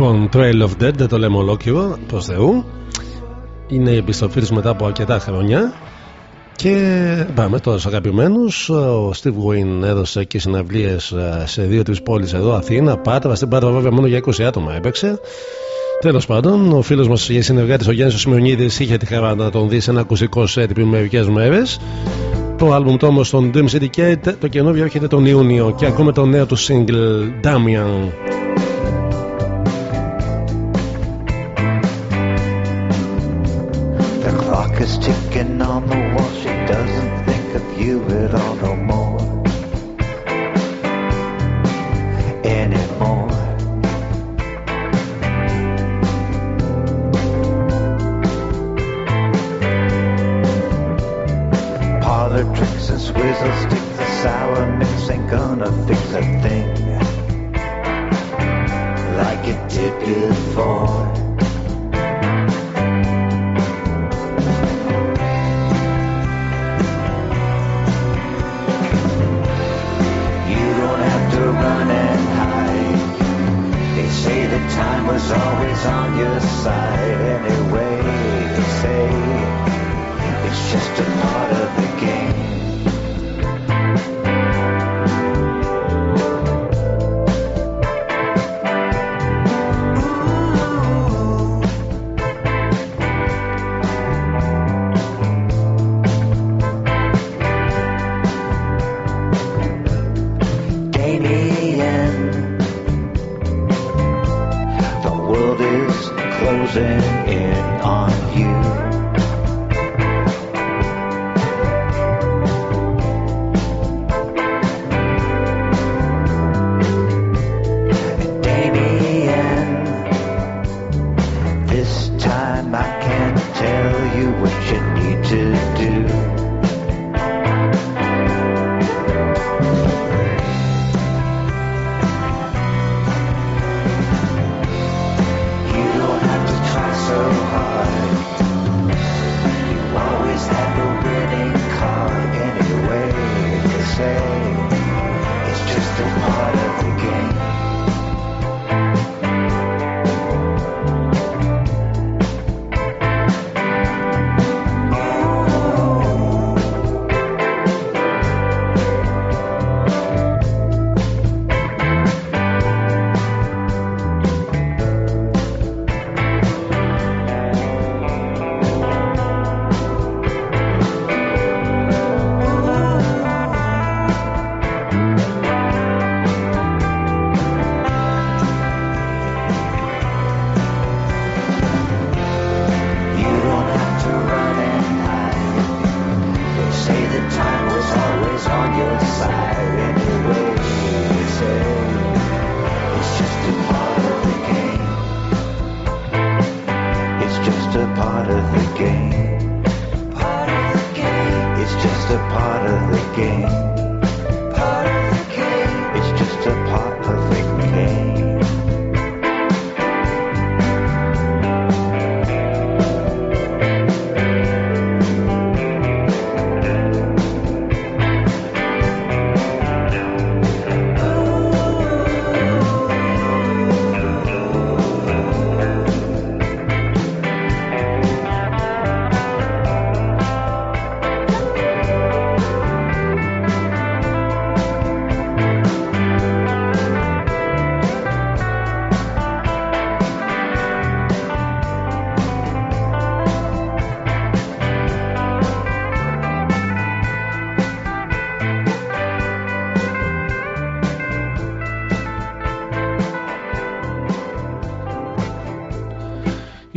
Λοιπόν, Trail of Dead, δεν το λέμε ολόκληρο, προς Θεού. Είναι η επιστροφή τους μετά από αρκετά χρόνια. Και πάμε τώρα στους αγαπημένους. Ο Steve Wynn έδωσε και συναυλίες σε δύο-τρεις πόλεις εδώ, Αθήνα, Πάτρα. Στην Πάτρα, βέβαια, μόνο για 20 άτομα έπαιξε. Τέλος πάντων, ο φίλος μας και συνεργάτης ο Γιάννη Σιμεωνίδης είχε τη χαρά να τον δει σε ένα ακουστικό σετ πριν μερικές μέρες. Το άλμπουμ του όμως των Dream Syndicate, το καινούριο έρχεται τον Ιούνιο και ακούμε το νέο του single Damian.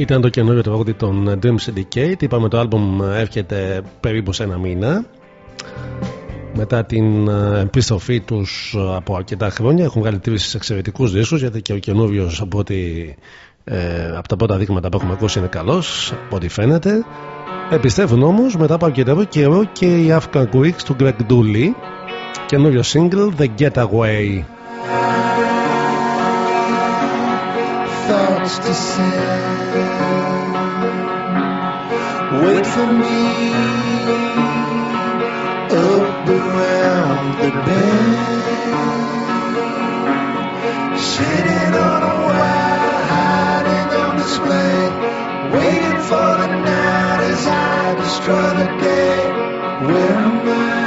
Ήταν το καινούριο τραγούδι των Dream Syndicate. Είπαμε το άλμπουμ έρχεται περίπου σε ένα μήνα. Μετά την ε, επιστροφή τους από αρκετά χρόνια έχουν βγάλει τρεις εξαιρετικούς δίσκους γιατί και ο καινούριος από, ό,τι, ε, από τα πρώτα δείγματα που έχουμε ακούσει είναι καλός, από ό,τι φαίνεται. Επιστρέφουν όμως μετά από αρκετό καιρό και οι Afghan Greeks του Greg Dooley. Καινούριο single The Getaway. much to say. Wait for me up around the bend. Sitting on a wire, hiding on display. Waiting for the night as I destroy the day. Where am I?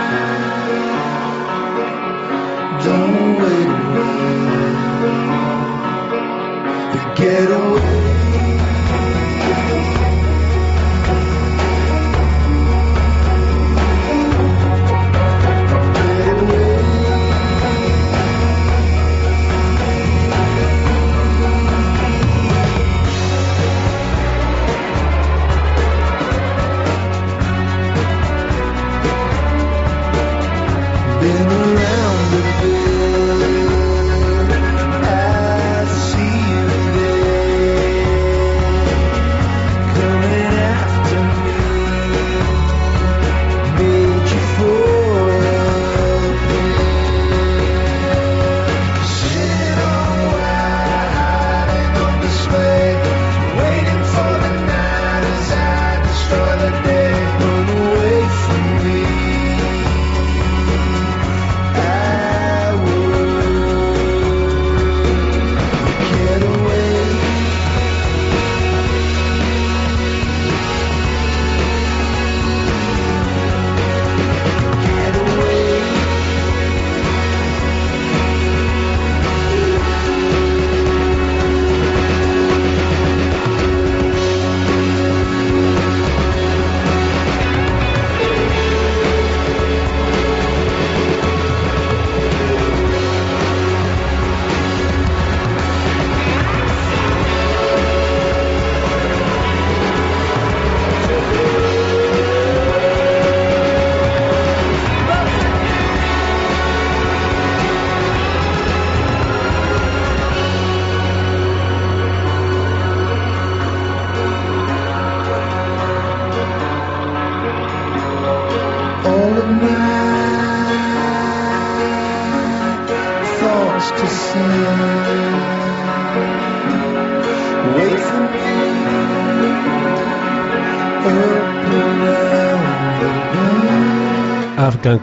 quero eu.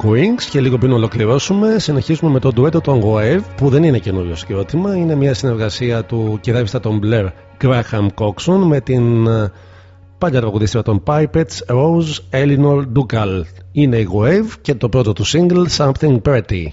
Frank και λίγο πριν ολοκληρώσουμε, συνεχίζουμε με το ντουέτο των Wave που δεν είναι καινούριο συγκρότημα. Είναι μια συνεργασία του κυράυστα των Blair Graham Coxon με την ε, παλιά τραγουδίστρια των Pipets Rose Eleanor Ducal. Είναι η Wave και το πρώτο του single Something Pretty.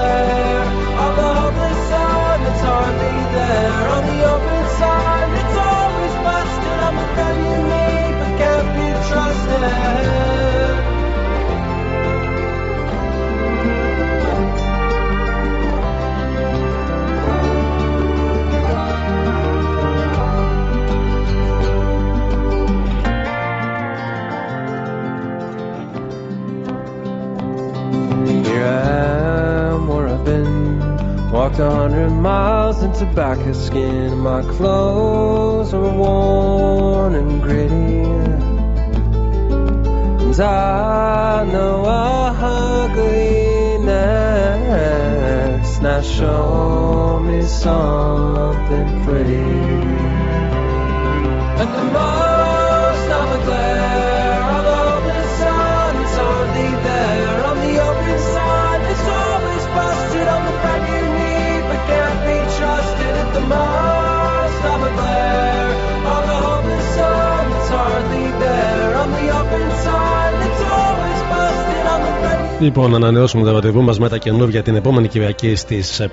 there. I'm the hopeless sun, that's hardly there on the open. walked a hundred miles in tobacco skin, my clothes were worn and gritty. And I know I'm ugliness. Now show me something pretty. And the most I'm glad. Λοιπόν, να ανανεώσουμε το ραντεβού μας με τα καινούργια την επόμενη Κυριακή στις 7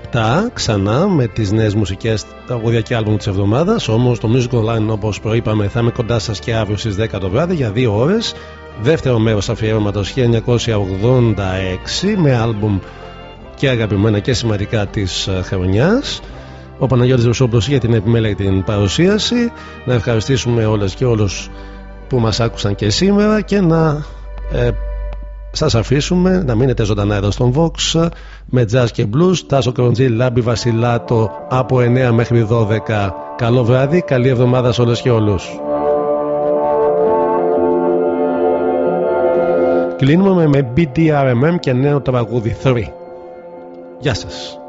ξανά με τις νέες μουσικές τραγούδια και άλμπουμ της εβδομάδας. Όμως το Musical Line, όπως προείπαμε, θα είμαι κοντά σας και αύριο στις 10 το βράδυ για δύο ώρες. Δεύτερο μέρος αφιέρωματο 1986 με άλμπουμ και αγαπημένα και σημαντικά της χρονιάς. Ο Παναγιώτης Ρουσόπουλος για την επιμέλεια και την παρουσίαση. Να ευχαριστήσουμε όλες και όλους που μας άκουσαν και σήμερα και να ε, σας αφήσουμε να μείνετε ζωντανά εδώ στον Vox με jazz και blues. Τάσο Κροντζή, Λάμπη Βασιλάτο από 9 μέχρι 12. Καλό βράδυ, καλή εβδομάδα σε όλες και όλους. Κλείνουμε με BDRMM και νέο τραγούδι 3. Γεια σας.